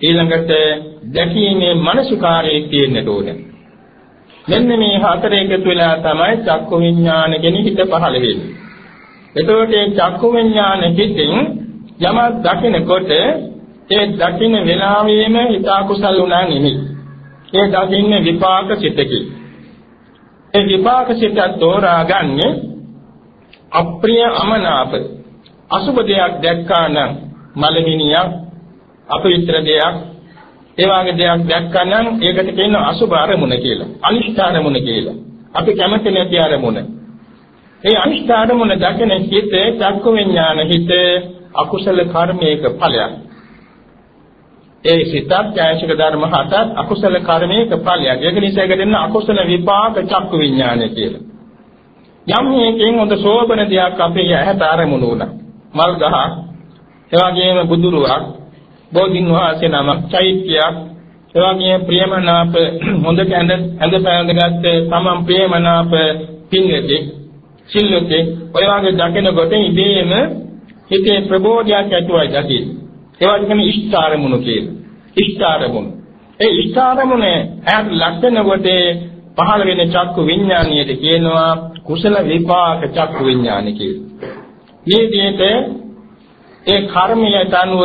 ඊළඟට දැකීමේ මනසිකාරයේ තියෙන්න ඕනේ. මෙන්න මේ හතර එකතු වෙලා තමයි චක්කු විඥාන කියන හිත පහළ වෙන්නේ. එතකොට මේ චක්කු විඥාන හිතෙන් යමක් දකිනකොට ඒ දකින වෙලාවෙම හිත අකුසල් වුණා නෙමෙයි. ඒ දකින්නේ විපාක සිතකි. ඒ විපාක සිත තෝරාගන්නේ අප්‍රිය අමනාප අසුබ දෙයක් දැක්කා නම් මලමිනියක් අපවිත්‍ර දෙයක් ඒ වගේ දෙයක් දැක්කනම් ඒකට කියනවා අසුභ අරමුණ කියලා. අනිෂ්ඨ අරමුණ කියලා. අපි කැමති නැති අරමුණ. ඒ අනිෂ්ඨ අරමුණ දකින හිත චක්කු විඥාන හිත අකුසල කර්මයක ඵලයක්. ඒ සිතත් ඡායසික ධර්ම හතත් අකුසල කර්මයක ඵලයක්. ඒක නිසා ඒකට දෙන්න අකුසල විපාක චක්කු විඥානය කියලා. යම් මේකෙන් හොඳ සෝබන දෙයක් අපේ ඇහැට අරමුණු වුණා. මල් ගහ, එවාගෙම බුදුරුවක්, බෝධින් වහන්සේ නමක්, චෛත්‍යයක්, එවාගෙම ප්‍රියමනාප හොඳට ඇඳ ඇඳ පැඳගත්ත තමන් ප්‍රියමනාප පින්වතෙක්, සිල්වතෙක්, ඔය වගේ දකිනකොට ඉබේම හිතේ ප්‍රබෝධයක් ඇතිවයි දකින්න. ඒවා කියන්නේ ඉෂ්ඨාරමුණු කියලා. ඉෂ්ඨාරමුණු. ඒ ඉෂ්ඨාරමුණ ඇයට ලක්ෂණ පහළ වෙන චක්කු විඥානියද කියනවා කුසල විපාක චක්කු විඥාන කියලා. මේ විදිහට ඒ කර්මයට අනුව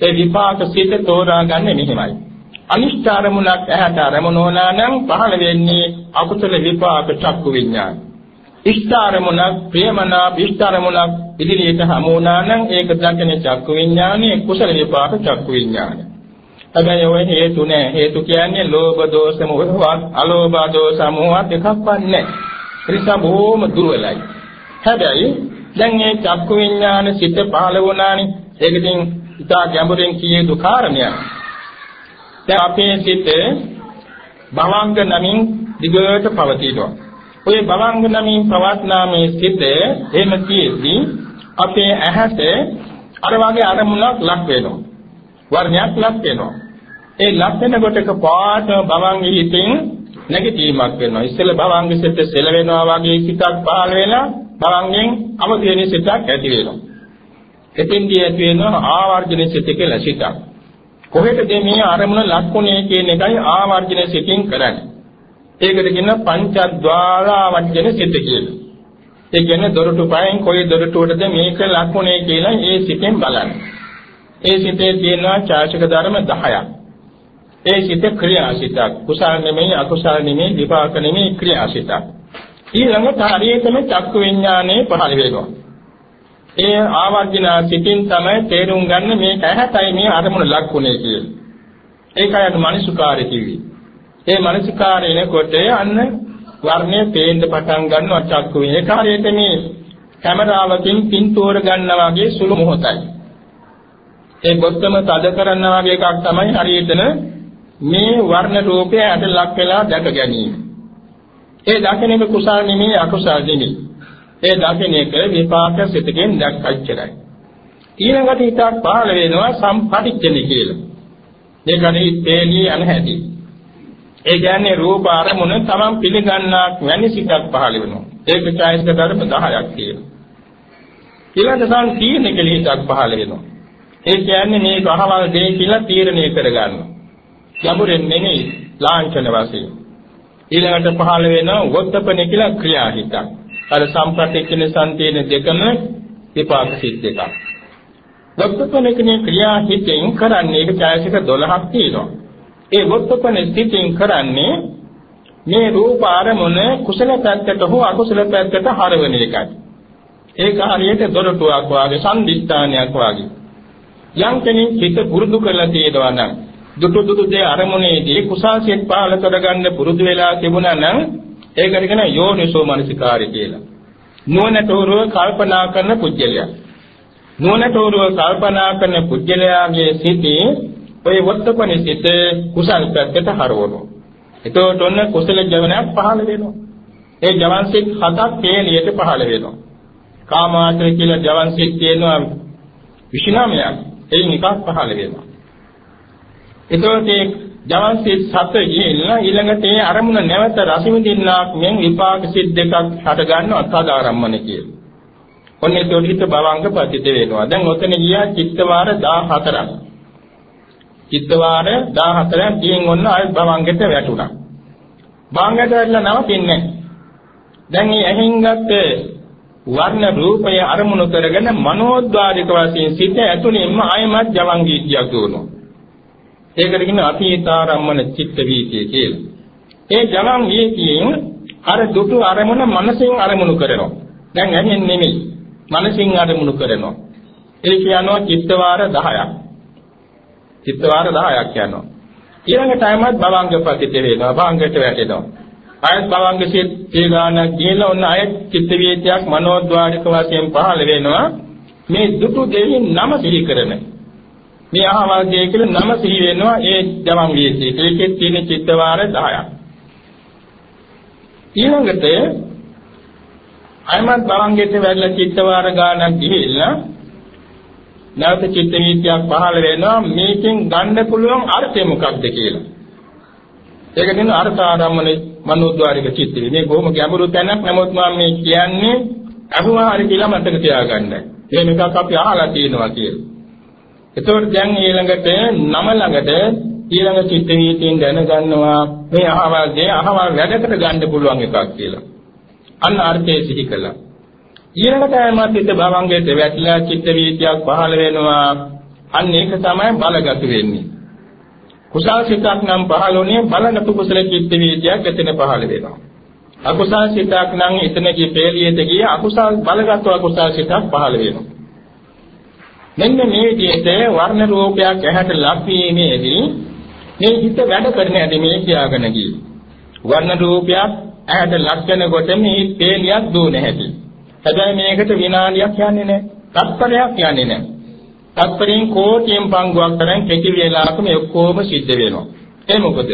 ඒ විපාක සිත තෝරා ගන්න මෙහිමයි. අනිෂ්ඨ අරමුණක් ඇහැට අරමුණ වුණා නම් පහළ වෙන්නේ අකුසල විපාක චක්කු විඥාන. ඉෂ්ඨ අරමුණක් ප්‍රේමනා ඉෂ්ඨ අරමුණක් ඉදිරියට හමු වුණා නම් ඒක දකින චක්කු විඥානයේ කුසල විපාක චක්කු විඥානය. හැබැයි ඔය හේතු නෑ. හේතු කියන්නේ ලෝභ දෝෂ මොහොත් අලෝභ දෝෂ මොහොත් එකක්වත් නෑ. ඒ නිසා බොහොම දුර්වලයි. හැබැයි දැන් මේ චක්කු විඥාන සිත පහළ වුණානේ. ඒක ඉතින් ඉතා ගැඹුරින් කිය යුතු කාරණයක්. දැන් අපේ සිත භවංග නමින් දිගට පවතිනවා. ඔය භවංග නමින් පවත්නා මේ සිත එහෙම තියෙද්දී අපේ ඇහැට අර වගේ අරමුණක් ලක් වෙනවා. වර්ණයක් ලක් වෙනවා. ඒ ලක් වෙනකොටක පාට භවංගී හිතෙන් නැගිටීමක් වෙනවා. ඉස්සෙල්ල භවංග සිත සෙල වෙනවා වගේ සිතක් පහළ වෙලා භවංගෙන් අවදි වෙන සිතක් ඇති වෙනවා. එතෙන්දී ඇති වෙනවා ආවර්ජන සිත කියලා සිතක්. කොහෙටද මේ අරමුණ ලක්ුණේ කියන එකයි ආවර්ජන සිතින් කරන්නේ. ඒකට කියන පංචද්වාරාවර්ජන සිත කියලා. ඒ කියන්නේ දොරටු පහෙන් කොයි දොරටුවටද මේක ලක්ුණේ කියලා ඒ සිතෙන් බලන්න. ඒ සිතේ තියෙනවා චාචක ධර්ම 10ක්. ඒ සිත ක්‍රියාසිතක්. කුසල නෙමෙයි අකුසල නෙමෙයි විපාක නෙමෙයි ක්‍රියාසිතක්. ඊළඟට හරියටම චක්කු විඥානයේ පහළ වෙනවා. ඒ ආවර්ජන සිතින් තමයි තේරුම් ගන්න මේ කහතයි මේ අරමුණ ලක්ුණේ කියලා. ඒකයි අද මනසුකාරය කිව්වේ. ඒ මනසුකාරය එනකොට අන්න වර්ණය පේන්න පටන් ගන්නවා චක්කු විඥානයේ. ඒක හරියට මේ කැමරාවකින් පින්තූර ගන්නවා වගේ සුළු මොහොතයි. ඒ බොත්තම තද කරනවා වගේ එකක් තමයි හරියටම මේ වර්ණ රූපය ඇට ලක් වෙලා දැක ගැනීම. ඒ දකින එක කුසල නෙමෙයි අකුසල නෙමෙයි. ඒ දකින එක විපාක සිතකින් දැක්කච්චරයි. ඊළඟට හිතක් පහළ වෙනවා සම්පටිච්චනි කියලා. ඒකනේ තේලී අනහැටි. ඒ කියන්නේ රූප අරමුණ තමන් පිළිගන්නක් වැනි සිතක් පහළ වෙනවා. ඒක ඡායසික ධර්ම 10ක් කියලා. ඊළඟට සංකීර්ණ කියලා හිතක් පහළ වෙනවා. ඒ කියන්නේ මේක අහවල් දෙය කියලා තීරණය කරගන්නවා. යමුරෙන් නෙමෙයි ලාංඡන වශයෙන්. ඊළඟට පහළ වෙන වොත්තපන කියලා ක්‍රියාහිතක්. අර සම්ප්‍රතික්ෂණ සංතේන දෙකම විපාක සිත් දෙකක්. වොත්තපන කියන ක්‍රියාහිතෙන් කරන්නේ ඒක ඡායසික 12ක් තියෙනවා. ඒ වොත්තපන සිතින් කරන්නේ මේ රූප ආරමුණ කුසල පැත්තට හෝ අකුසල පැත්තට හරවන එකයි. ඒක හරියට දොරටුවක් වාගේ සම්දිස්ථානයක් වාගේ. යම් කෙනෙක් හිත පුරුදු කරලා තියෙනවා නම් දුටු දුටු දේ අරමුණේදී කුසාසිත පාල කරගන්න පුරුදු වෙලා තිබුණා නම් ඒකට කියන යෝනිසෝ මනසිකාරය කියලා. නුවණතෝරව කල්පනා කරන පුජ්‍යලයා. නුවණතෝරව කල්පනා කරන පුජ්‍යලයාගේ සිටේ ඔය වත්තපන සිට කුසල් පැත්තට හරවනවා. එතකොට ඔන්න කුසල ජවනයක් පහළ වෙනවා. ඒ ජවන් සිත් හතක් තේලියට පහළ වෙනවා. කාමාශ්‍ර කියලා ජවන් සිත් තියෙනවා 29ක්. එයින් එකක් පහළ වෙනවා. එතකොට මේ ජවන් සිත් සත ගිහිල්ලා ඊළඟට ඒ අරමුණ නැවත රස විඳින්නාක් මෙන් විපාක සිත් දෙකක් හට ගන්නවා අත්දාරම්මන කියලා. ඔන්න ඒතකොට හිත භවංග පතිත වෙනවා. දැන් ඔතන ගියා චිත්තවාර 14ක්. චිත්තවාර 14ක් ගියෙන් ඔන්න ආය භවංගෙට වැටුණා. භවංගයට වැටලා නවතින්නේ දැන් මේ ඇහෙන් ගත්ත වර්ණ රූපය අරමුණු කරගෙන මනෝද්වාරික වශයෙන් සිත ඇතුළෙන්ම ආයමත් ජවන් ගීතියක් දුවනවා. ඒකට කියන අතීතාරම්මන චිත්ත වීතිය කියලා. ඒ ජවන් වීතියෙන් අර දුටු අරමුණ මනසින් අරමුණු කරනවා. දැන් ඇහෙන් නෙමෙයි. මනසින් අරමුණු කරනවා. ඒ කියනවා චිත්තවාර 10ක්. චිත්තවාර 10ක් යනවා. ඊළඟ ටයිමත් භවංග පතිත වෙනවා. භවංගයට වැටෙනවා. ආයත් භවංග සිත් තේගානක් ගිහලා ඔන්න ආයත් චිත්ත වේදයක් මනෝද්වාරික වශයෙන් පහළ වෙනවා. මේ දුටු දෙවියන් නම සිහි කරන. මේ අහවල් දෙය කියලා නම සිහි වෙනවා ඒ ජවං වේදී. ඒකෙත් තියෙන චිත්තවාර 10ක්. ඊළඟට අයමත් භවංගයට වැළලා චිත්තවාර ගානක් ගිහිල්ලා නැවත චිත්ත වීතියක් පහළ වෙනවා මේකෙන් ගන්න පුළුවන් අර්ථය මොකක්ද කියලා. ඒක කියන අර්ථ ආරම්මන මනෝද්වාරික චිත්ත වේ. මේ බොහොම ගැඹුරු තැනක් නමුත් මම මේ කියන්නේ අහුවා හරි කියලා මතක තියාගන්න. මේ මේකක් අපි අහලා තියෙනවා කියලා. එතකොට දැන් ඊළඟට නම ළඟට ඊළඟ චිත්ත වීතියෙන් දැනගන්නවා මේ අහවල් දේ අහවල් වැඩකට ගන්න පුළුවන් එකක් කියලා. අන්න අර්ථය සිහි කළා. ඊළඟට ආයමත් හිත භවංගයට වැටිලා චිත්ත වීතියක් පහළ වෙනවා. අන්න ඒක තමයි බලගත වෙන්නේ. කුසල් සිතක් නම් පහළොනේ බලගත කුසල චිත්ත වීතියක් එතන පහළ වෙනවා. අකුසල් සිතක් නම් එතනගේ පෙළියට ගිය අකුසල් බලගත් අකුසල් සිතක් පහළ වෙනවා. මෙන්න මේ විදිහට වර්ණ රූපයක් ඇහැට ලක්වීමේදී මේ හිත වැඩ කරන හැටි මේ කියාගෙන ගියේ. වර්ණ රූපයක් ඇහැට ලක් වෙනකොට මේ පේලියක් දුවන හැටි. හැබැයි මේකට විනාඩියක් යන්නේ නැහැ. තත්පරයක් යන්නේ නැහැ. තත්පරයෙන් කෝටියෙන් පංගුවක් තරම් කෙටි වේලාවක මේ ඔක්කොම සිද්ධ වෙනවා. ඒ මොකද?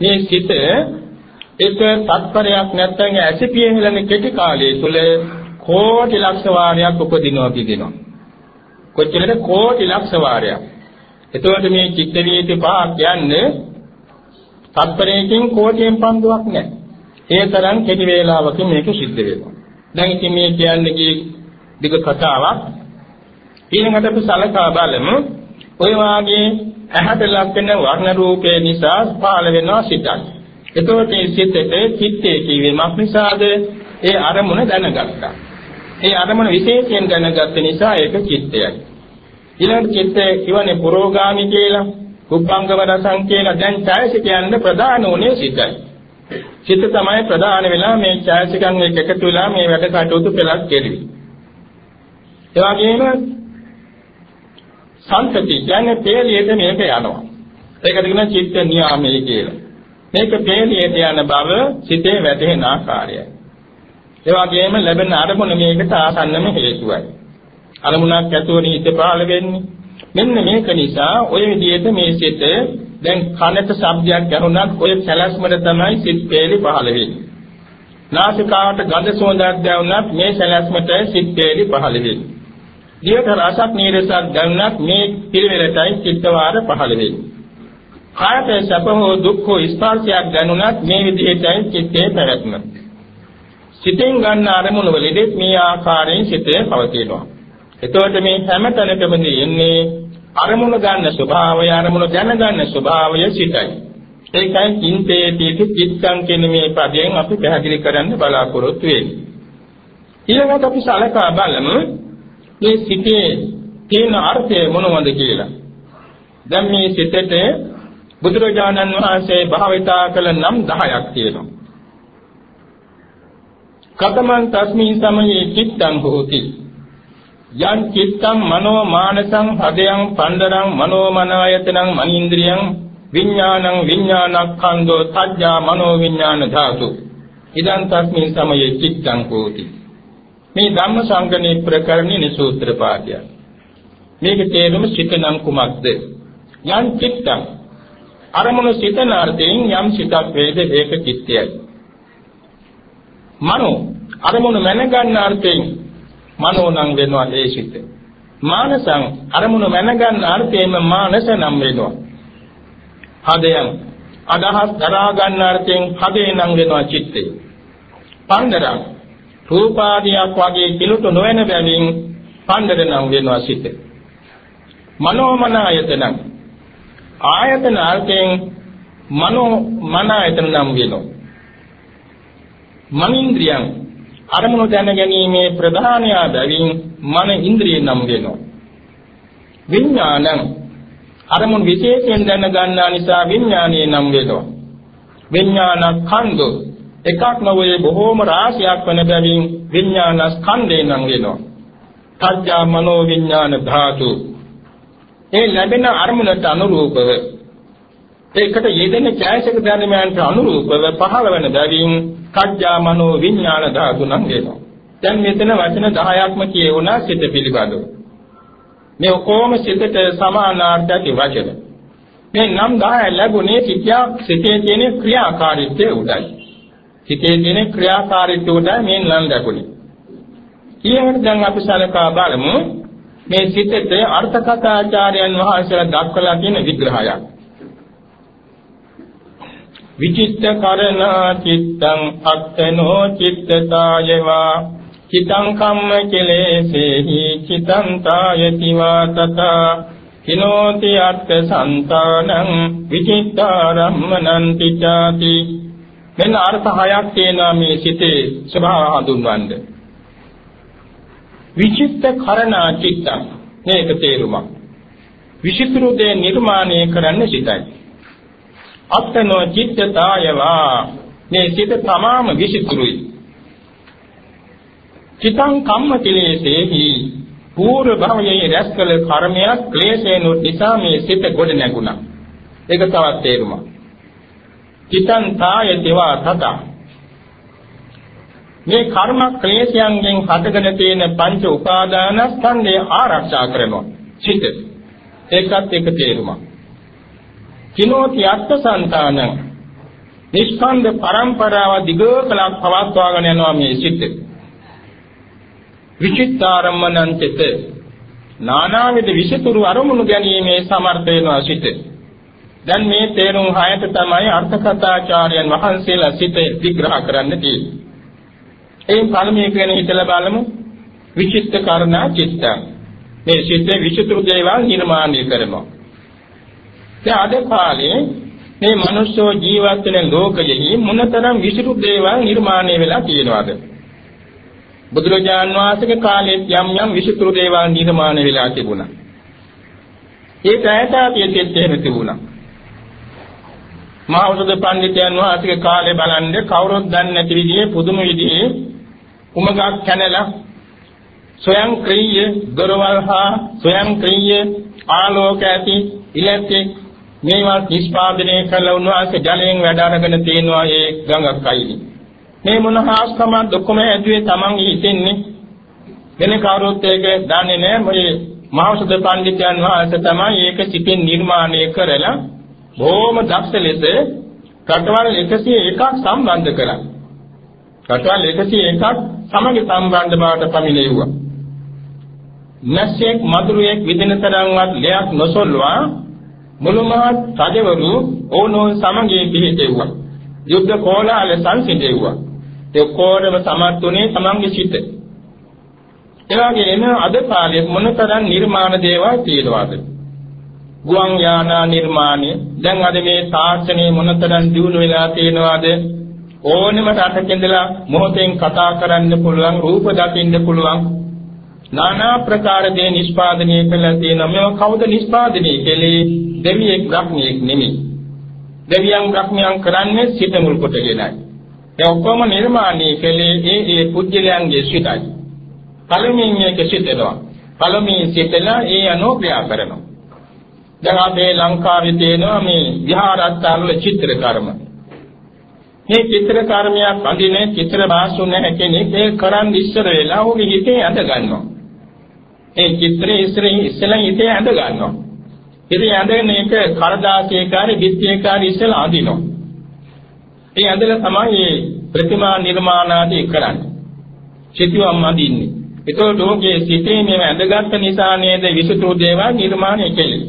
මේ සිත එක තත්පරයක් නැත්නම් ඇසිපියෙන් හෙළන කෙටි කාලය තුල කෝටි ලක්ෂ වාරයක් උපදිනවා කියනවා. කොච්චරද කෝටි ලක්ෂ වාරයක්. එතකොට මේ චිත්ත වීති පහක් යන්නේ තත්පරයකින් කෝටියෙන් පංගුවක් නැහැ. ඒ තරම් කෙටි වේලාවක මේක සිද්ධ වෙනවා. දැන් ඉතින් මේ කියන්නේ කී දිග කතාවක්. ඊළඟට අපි සලකා බලමු. ඔය වාගේ ඇහැට ලක් වෙන වර්ණ රූපේ නිසා පහළ වෙනවා සිතක්. එතකොට මේ සිතේ චිත්තේ කියවීමක් නිසාද ඒ අරමුණ දැනගත්තා. ඒ අරමුණ විශේෂයෙන් දැනගත්ත නිසා ඒක චිත්තයයි. ඊළඟ චිත්තය කියවනේ පුරෝගාමි කියලා, කුබ්බංගම රසං කියලා දැන් ඡායසිකයන්ද ප්‍රධාන උනේ සිතයි. චිත්ත තමයි ප්‍රධාන වෙලා මේ ඡායසිකන් එක්ක එකතු වෙලා මේ වැඩ කටයුතු පෙළක් කෙරෙවි. ඒ වගේම සංතති කියන්නේ පේලියට මේක යනවා. ඒකට කියන චිත්ත නියාමයේ කියලා. මේක පේලියට යන බව සිතේ වැටෙන ආකාරයයි. ඒ වගේම ලැබෙන අරමුණ මේකට ආසන්නම හේතුවයි. අරමුණක් ඇතුව නිහිත පහළ වෙන්නේ. මෙන්න මේක නිසා ওই විදිහට මේ සිත දැන් කනට ශබ්දයක් ඇහුණත් ඔය සැලැස්මට තමයි සිත් වේලි පහළ වෙන්නේ. නාසිකාවට ගඳ සුවඳක් දැනුණත් මේ සැලැස්මට සිත් වේලි පහළ වෙන්නේ. දිවට රසක් නීරසක් දැනුණත් මේ පිළිවෙලටයි චිත්තවාර පහළ වෙන්නේ. කායත සැප හෝ දුක් හෝ ස්පර්ශයක් දැනුණත් මේ විදිහටයි චිත්තේ පැවැත්ම. සිතෙන් ගන්න අරමුණු වලදී මේ ආකාරයෙන් සිතේ පවතිනවා. එතකොට මේ හැම තැනකම ඉන්නේ අරමුණ ගන්න ස්වභාවය අරමුණ දැනගන්න ස්වභාවය සිතයි. ඒකයි චින්තේති චිත්තං කියන මේ පදයෙන් අපි පැහැදිලි කරන්න බලාපොරොත්තු වෙන්නේ. ඊළඟට අපි සලකා බලමු මේ සිතේ තියෙන අර්ථය මොනවද කියලා. දැන් මේ සිතට බුදුරජාණන් වහන්සේ භාවිතා කළ නම් 10ක් තියෙනවා. කතමං තස්මින් සමයේ චිත්තං හෝති. යං චිත්තං මනෝ මානසං හදයන් පණ්ඩරං මනෝමනායතනං මනීන්ද්‍රියං විඥානං විඥානක්ඛන්தோ සත්‍යා මනෝ විඥාන ධාතු. ඉදං තස්මින් සමයේ චිත්තං කෝති මේ ධම්මසංගණේ ප්‍රකරණේ සූත්‍ර පාඨය. මේක තේරුම සිතනම් කුමක්ද? යං චිත්තං. අරමුණු සිතන අර්ථයෙන් යම් සිතක් වේද ඒක චිත්තයයි. මනෝ අරමුණු මනගන්න අර්ථයෙන් මනෝ නම් වෙනවා ඒ සිත. මානසං අරමුණු මනගන්න අර්ථයෙන්ම මානස නම් වෙනවා. හදයන් අදහස් දරා ගන්න අර්ථයෙන් හදේ නම් වෙනවා චිත්තය. පන්දරං රූපාදියක් වගේ කිලුට නොවන බැවින් පන්දර නම් වෙනවා සිත. මනෝමන ආයතන ආයතන අර්ථයෙන් මනෝ මන ආයතන නම් වෙනවා. මනින්ද්‍රියං අරමුණු දැන ගැනීමේ ප්‍රධානය බැවින් මන ඉන්ද්‍රිය නම් වෙනවා. විඥානං අරමුණු විශේෂයෙන් දැන ගන්නා නිසා විඥානීය නම් වෙනවා. විඥාන ඛණ්ඩ එකක් නොවේ බොහෝම රාශියක් වන බැවින් විඥාන ස්කන්ධේ නම් වෙනවා. තජ්ජා මනෝ විඥාන ධාතු ඒ ලැබෙන අරමුණට අනුරූපව ඒකට යෙදෙන ඡායසක ධර්මයන්ට අනුරූපව පහළ වෙන බැවින් කඥා මනෝ විඥාන ධාතුනම් වෙනවා. දැන් මෙතන වචන 10ක්ම කියවුණා සිත පිළිබඳව. මේ ඔකෝම සිතට සමානාර්ථක වචන. මේ නම් 10 ලැබුණේ සිතියා සිතේ තියෙන ක්‍රියාකාරීත්වය උඩයි. සිතේ තියෙන ක්‍රියාකාරීත්වය උඩයි මේ නම් ලැබුණේ. ඊළඟට දැන් අපි සලකා බලමු මේ සිතට අර්ථ කථාචාර්යයන් වහන්සේලා දක්වලා තියෙන විග්‍රහයක්. විචිත්ත කරණා චිත්තං අත්තනෝ චිත්තතායවා චිතං කම්ම කෙලේසේහි චිතං තායති වා තථා කිනෝති අත්ථ සන්තානං විචිත්තාරම්මනන්ති ചാති මෙන්න අර්ථ හයක් තියෙනවා මේ සිතේ ස්වභාව හඳුන්වන්නේ. විචිත්ත කරණා චිත්තං මේක තේරුමක්. විචිත්‍රු දේ නිර්මාණය කරන්න සිතයි. අත්තනෝ චිත්තතායවා. මේ සිත තමාම විචිත්‍රුයි චිතං කම්ම කිලේසේහි పూర్ව භවයේ රැස් කළ කර්මයක් ක්ලේශයෙන් නිසා මේ සිත ගොඩ නැගුණා. ඒක තවත් තේරුමක්. චිතං තාය දේවා තත. මේ කර්ම ක්ලේශයන්ගෙන් හටගෙන තියෙන පංච උපාදානස්කන්ධය ආරක්ෂා කරනවා. චිත ඒකත් එක තේරුමක්. කිනෝති අත්සංතාන නිෂ්කන්ධ පරම්පරාව දිගකලක් පවත්වාගෙන යනවා මේ සිත්. විචිත්තාරම්මනන්තෙත නානාවිද විෂතුරු අරමුණු ගැනීමේ සමර්ථ වෙනවා සිත. දැන් මේ තේරුම් හයට තමයි අර්ථකථාචාර්යයන් වහන්සේලා සිත විග්‍රහ කරන්න තියෙන්නේ. එයින් පළමුව ගැන හිතලා බලමු. විචිත්ත කරණා චිත්ත. මේ සිත විචිත්‍ර දේවල් නිර්මාණය කරනවා. දැන් අද කාලේ මේ මිනිස්සෝ ජීවත් වෙන ලෝකයෙහි මොනතරම් විසිරු දේවල් නිර්මාණය වෙලා තියෙනවද? බුදුරජාන් වහන්සේගේ කාලේ යම් යම් විසිරු දේවල් නිර්මාණය වෙලා තිබුණා. ඒක ඈතාතියෙත් එහෙම තිබුණා. මහෞෂධ පඬිතුයන් වහන්සේගේ කාලේ බලන්නේ කවුරුත් දන්නේ නැති විදිහේ පුදුම විදිහේ උමගක් කැනලා ස්වයං ක්‍රීය දොරවල් හා ස්වයං ක්‍රීය ආලෝක ඇති ඉලෙක්ට්‍රික් මේවා නිෂ්පාදනය කළ උන්වහන්සේ ජලයෙන් වැඩ අරගෙන තියෙනවා ඒ ගඟක් අයිලි. මේ මොන හාස්කමක් ඔක්කොම ඇදුවේ Taman හිතෙන්නේ වෙන කවුරුත් ඒක දන්නේ නැහැ මේ මහෞෂධ පඬිතුයන් වහන්සේ තමයි ඒක සිතින් නිර්මාණය කරලා බොහොම දක්ෂ ලෙස රටවල් 101ක් සම්බන්ධ කළා. රටවල් 101ක් සමග සම්බන්ධ බවට පමිනෙව්වා. නැස්සෙක් මధుරයෙක් විදින තරම්වත් ලයක් නොසොල්වා මුළුමහත් රජවරු ඕනෝන් සමගිය පිහිටෙව්වා. යුද්ධ කෝලාහල සංසිඳෙව්වා. ඒ කොරම සමත්ුනේ තමන්ගේ සිත. ඒ වගේම අද කාලේ මොනතරම් නිර්මාණ දේවල් තියෙනවද? ගුවන් යානා නිර්මාණය දැන් අද මේ තාක්ෂණයේ මොනතරම් දියුණු වෙලා තියෙනවද? ඕනෙම රටක ඉඳලා මොහොතෙන් කතා කරන්න පුළුවන්, රූප දකින්න පුළුවන්. নানা ප්‍රකාර දේ නිෂ්පාදනය කළා තියෙනවා. මේවා කවුද නිෂ්පාදනය කළේ? දෙවියෙක් බ්‍රහ්මියෙක් නෙමෙයි. දෙවියන් බ්‍රහ්මයන් කරන්නේ සිත මුල් කොටගෙනයි. ඒ ඔක්කොම නිර්මාණය කළේ ඒ ඒ පුජ්‍යලයන්ගේ සිතයි. පළමුවෙන් මේක සිතනවා. පළමුවෙන් සිතලා ඒ අනෝක්‍රියා කරනවා. දැන් අපේ ලංකාවේ තියෙනවා මේ විහාරස්ථානවල චිත්‍ර කර්ම. මේ චිත්‍ර කර්මයක් අඳින්නේ චිත්‍ර භාෂුන් නැහැ කෙනෙක් ඒ කරන් ඉස්සර වෙලා ඔහුගේ හිතේ අඳ ගන්නවා. ඒ චිත්‍රයේ ඉස්සරහින් ඉස්සලා හිතේ අඳ ගන්නවා. ඉතින් ඇඳගෙන ඒක කරදාසියකාරී විත්‍යකාරී ඉස්සලා අඳිනවා. ඒ ඇඳලා තමයි ප්‍රතිමා නිර්මාණ ආදී කරන්නේ. සිතුවම් අඳින්නේ. ඒතකොට ලෝකයේ සිටේ මේව ඇඳගත්ත නිසා නේද විසුතු දේවල් නිර්මාණය කෙලේ.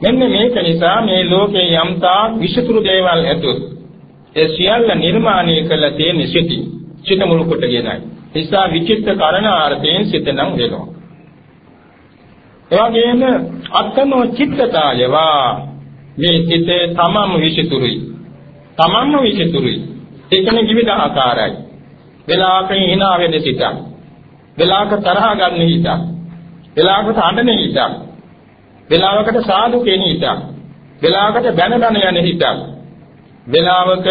මෙන්න මේක නිසා මේ ලෝකේ යම්තා විසුතු දේවල් ඇතුත් ඒ සියල්ල නිර්මාණය කළ තියෙන සිටි. සිත මුල් කොටගෙනයි. නිසා විචිත්ත කරණාර්ථයෙන් සිත නම් වෙනවා. එවැගේම අත්තනෝ චිත්තතායවා මේ සිතේ තමම විසිතුරුයි. තමම්ම විසිතුරුයි. ඒ කියන්නේ විවිධ ආකාරයි. වෙලාවක hina වෙන සිතක්. වෙලාවක තරහ ගන්න හිතක්. වෙලාවකට අඬන හිතක්. වෙලාවකට සාදු කියන හිතක්. වෙලාවකට බැන බැන යන හිතක්. වෙලාවක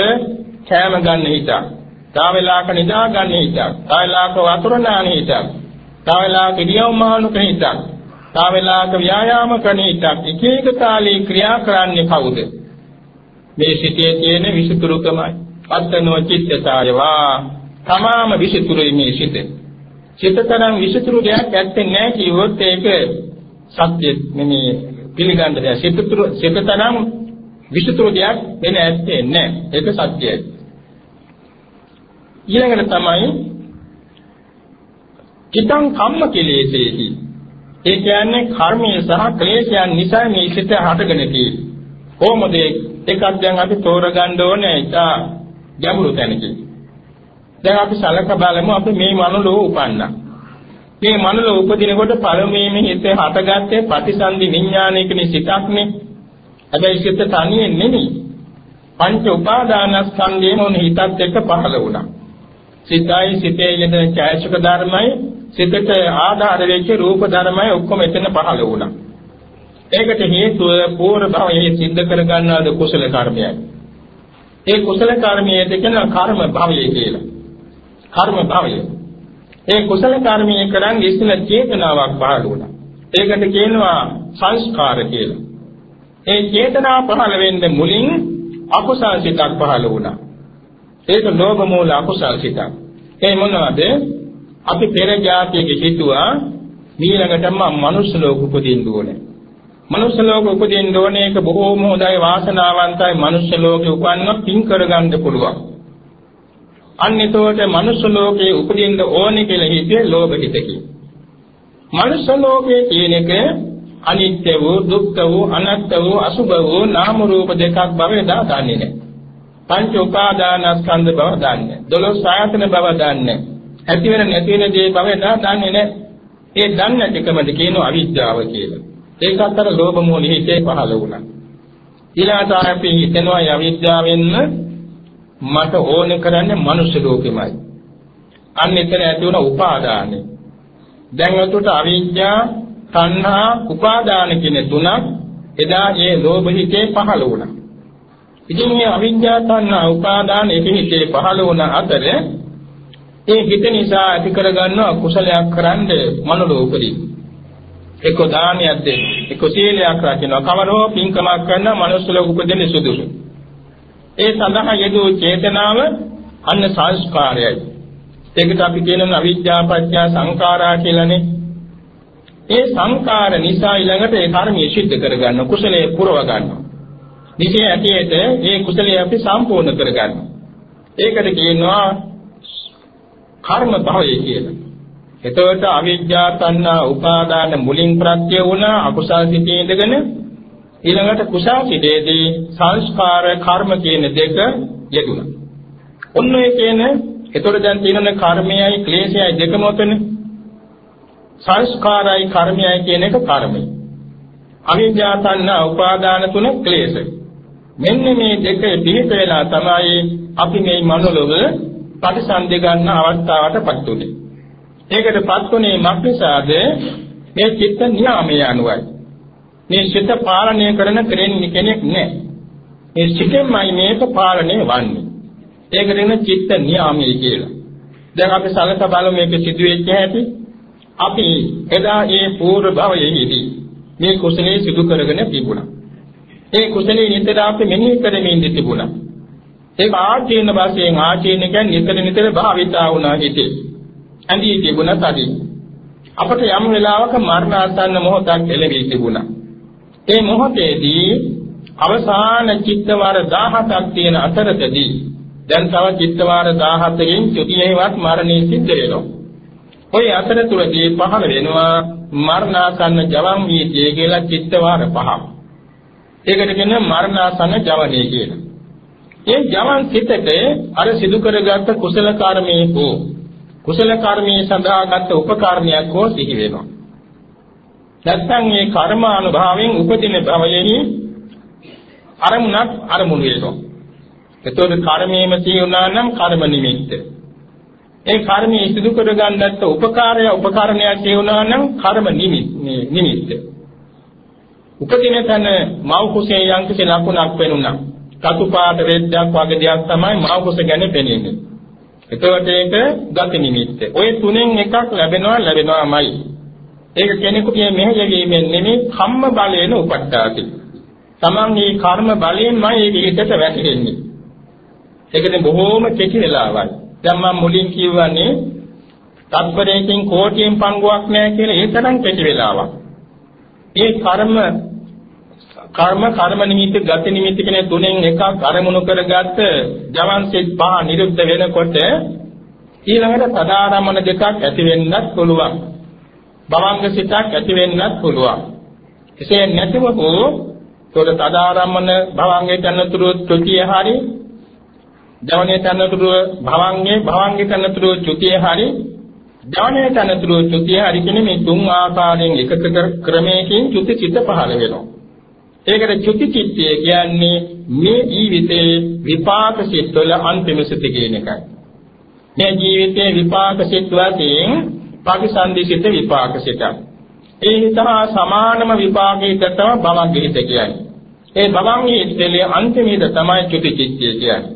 කෑම ගන්න හිතක්. තව වෙලාවක නිදා ගන්න හිතක්. තව වෙලාවක වතුර නාන හිතක්. තව වෙලාවක ඉරියව් මානුක හිතක්. තා වේලාවක ව්‍යායාම කරන ඉතක් එක එක තාලේ ක්‍රියා කරන්නේ කවුද? මේ සිතේ තියෙන විසුතුරුකමයි. අත්තනෝ චිත්තසායවා තමාම විසුතුරුයි මේ සිත. චිත්තතරම් විසුතුරු දෙයක් ඇත්තේ නැහැ කිව්වොත් ඒක සත්‍ය නෙමෙයි පිළිගන්න බෑ. සිතතුරු සිතතරම් විසුතුරු දෙයක් වෙන ඇත්තේ නැහැ. ඒක සත්‍යයි. ඊළඟට තමයි චිතං කම්ම කෙලෙසේහි ඒ කියන්නේ කර්මයේ සහ ක්ලේශයන් නිසා මේ සිත හටගෙන තියෙන්නේ. කොහොමද එකක් දැන් අපි තෝරගන්න ඕනේ ඒක ගැඹුරු තැනකින්. දැන් අපි සලක බලමු අපි මේ මනෝලෝ උපන්නා. මේ මනෝලෝ උපදිනකොට පළමුවෙන් හිතේ හටගත්තේ ප්‍රතිසන්දි විඥානයකනේ සිතක්නේ. හැබැයි සිත තනියෙන් නෙමෙයි. පංච උපාදානස්කන්ධයෙන් උන් හිතත් එක්ක පහළ වුණා. සිතයි සිතේ යෙදෙන ඡායසක ධර්මයි සිතට ආධාර වෙච්ච රූප ධර්මයි ඔක්කොම එතන පහළ වුණා. ඒකට හේතුව පූර්ව භවයේ සිද්ධ කරගන්නාද කුසල කර්මයයි. ඒ කුසල කර්මයේද කියන කර්ම භවය කියලා. කර්ම භවය. ඒ කුසල කර්මයේ කරන් ඉස්සල චේතනාවක් පහළ වුණා. ඒකට කියනවා සංස්කාර කියලා. ඒ චේතනා පහළ වෙන්න මුලින් අකුසල් සිතක් පහළ වුණා. ඒක ලෝභ මූල අකුසල් සිතක්. ඒ මොනවද? අපි පෙර જાතියක හිතුවා ඊළඟටම මනුෂ්‍ය ලෝක උපදින්න ඕනේ. මනුෂ්‍ය ලෝක උපදින්න ඕනේ ඒක බොහෝම හොඳයි වාසනාවන්තයි මනුෂ්‍ය ලෝකේ උපන්නොත් පින් කරගන්න පුළුවන්. අන්න එතකොට මනුෂ්‍ය ලෝකේ උපදින්න ඕනේ කියලා හිතේ ලෝභ හිතකි. මනුෂ්‍ය ලෝකයේ කියන එක අනිත්‍ය වූ දුක්ඛ වූ අනාත්ම වූ අසුභ වූ නාම රූප දෙකක් බව එදා දන්නේ නැහැ. පංච උපාදානස්කන්ධ බව දන්නේ. දොළොස් ආයතන බව දන්නේ. ඇති වෙන නැති වෙන දේ බව එදා දන්නේ නැහැ. ඒ දන්නේ නැතිකමද කියනවා අවිද්‍යාව කියලා. ඒකත් අර ලෝභ මූල හිතේ පහළ වුණා. ඊළාට අපි හිතනවා අවිද්‍යාවෙන්ම මට ඕනේ කරන්නේ මනුෂ්‍ය ලෝකෙමයි. අන්න එතන ඇති වුණ උපාදානෙ. දැන් අතට අවිද්‍යා, තණ්හා, උපාදාන කියන තුනක් එදා ඒ ලෝභ හිතේ පහළ වුණා. ඉතින් මේ අවිද්‍යා, තණ්හා, උපාදාන එක හිතේ පහළ වුණ අතර ඒ හිත නිසා ඇති කරගන්නවා කුසලයක් කරන්න මනෝලෝකදී. එක්ක දානයක් දෙන්න, එක්ක සීලයක් රකින්න, කවරෝ පින්කමක් කරන මනුස්ස ලෝක උපදින්න සුදුසු. ඒ සඳහා යෙදූ චේතනාව අන්න සංස්කාරයයි. ඒකට අපි කියනවා අවිද්‍යා පත්‍ය සංඛාරා කියලානේ. ඒ සංඛාර නිසා ඊළඟට ඒ කර්මයේ සිද්ධ කරගන්න කුසලයේ පුරව ගන්නවා. නිසි ඇටියට ඒ කුසලයේ අපි සම්පූර්ණ කරගන්නවා. ඒකට කියනවා කර්ම භවය කියලා. එතකොට අවිද්‍යා තණ්හා උපාදාන මුලින් ප්‍රත්‍ය වුණා අකුසල් සිතේ ඉඳගෙන ඊළඟට කුසල් සිතේදී සංස්කාර කර්ම කියන දෙක යෙදුණා. ඔන්න ඒ කියන එතකොට දැන් තියෙන කර්මයයි ක්ලේශයයි දෙකම උතනේ. සංස්කාරයි කර්මයයි කියන එක කර්මය. අවිද්‍යා තණ්හා උපාදාන තුන ක්ලේශය. මෙන්න මේ දෙක පිළිප වෙලා තමයි අපි මේ මනෝලෝක ප්‍රතිසන්දි ගන්න අවස්ථාවටපත් උනේ. ඒකටපත් උනේ මක්නිසාද මේ චිත්ත නියාමයේ අනුවයි. මේ චිත්ත පාලනය කරන කෙනෙක් නැහැ. මේ චිත්තමයි මේක පාලනය වන්නේ. ඒකට කියන චිත්ත නියාමයේ කියලා. දැන් අපි සලක බලමු මේක සිදුවෙච්ච හැටි. අපි එදා ඒ පූර්ව භවයේදී මේ කුසලයේ සිදු කරගෙන තිබුණා. ඒ කුසලයේ නිතර අපි මෙනෙහි කරමින් තිබුණා. ඒක ආචීන වශයෙන් ආචීන කියන්නේ නිතර නිතර භාවිතා වුණා හිතේ. ඇඳී තිබුණා තදී. අපට යම් වෙලාවක මරණාසන්න මොහොතක් එළවී තිබුණා. ඒ මොහොතේදී අවසාන චිත්තවාර 17ක් තියෙන අතරතදී දැන් තව චිත්තවාර 17කින් චුතියෙහිවත් මරණය සිද්ධ වෙනවා. ওই අතරතුරදී පහළ වෙනවා මරණාසන්න ජවම් වීතිය කියලා චිත්තවාර පහක්. ඒකට කියන්නේ මරණාසන්න ජවනය කියලා. ඒ ජවන් සිතට අර සිදු කරගත්ත කුසල කර්මයේ හෝ කුසල කර්මයේ සඳහාගත් උපකරණයක් හෝ සිහි වෙනවා. නැත්නම් මේ කර්මානුභවයෙන් උපදින භවයෙහි අරමුණක් අරමුණු වෙනවා. එතකොට කර්මයේම තියුණා නම් කර්ම නිමිත්ත. ඒ කර්මයේ සිදු කරගන්නත් උපකාරය උපකරණයක් තියුණා නම් කර්ම නිමිත්ත. උපදින තන මව් කුසේ යම්කිසි ලකුණක් වෙනුණා. සතු පාට රෙද්දක් වගේ දෙයක් තමයි මව කුස ගැන පෙනෙන්නේ. එතකොට ඒක ගති නිමිත්ත. ওই තුනෙන් එකක් ලැබෙනවා ලැබෙනවාමයි. ඒක කෙනෙකුගේ මෙහෙයවීමෙන් නෙමෙයි කම්ම බලයෙන් උපට්ඨාති. තමන්ගේ කර්ම බලයෙන්මයි ඒක හිතට වැටෙන්නේ. ඒකනේ බොහෝම කෙටි වෙලාවයි. දැන් මම මුලින් කියවනේ තත්පරයකින් කෝටියෙන් පංගුවක් නැහැ කියලා ඒ තරම් කෙටි වෙලාවක්. ඒ කර්ම කර්ම කර්ම නිමිති ගති නිමිති කියන තුනෙන් එකක් අරමුණු කරගත්ත ජවන් සිත් පහ නිරුද්ධ වෙනකොට ඊළඟට සදාරමණ දෙකක් ඇති වෙන්නත් පුළුවන්. භවංග සිතක් ඇති වෙන්නත් පුළුවන්. එසේ නැතිව හෝ තොර සදාරමණ භවංගයට අනතුරු ත්‍ෘතිය හරි ජවනයේ අනතුරු භවංගේ භවංගේ අනතුරු ත්‍ෘතිය හරි ජවනයේ අනතුරු ත්‍ෘතිය හරි කියන මේ තුන් ආකාරයෙන් එකක ක්‍රමයකින් ත්‍ෘති චිත්ත පහළ වෙනවා. ඒකට චුති චිත්තය කියන්නේ මේ ජීවිතේ විපාක සිත්වල අන්තිම සිත කියන එකයි. මේ ජීවිතේ විපාක සිත් වශයෙන් පටිසන්ධිසිත විපාක සිතක්. ඒ නිසා සමානම විපාකයකට තමයි භවංග හිත කියන්නේ. ඒ භවංග හිතේ අන්තිමේද තමයි චුති චිත්තය කියන්නේ.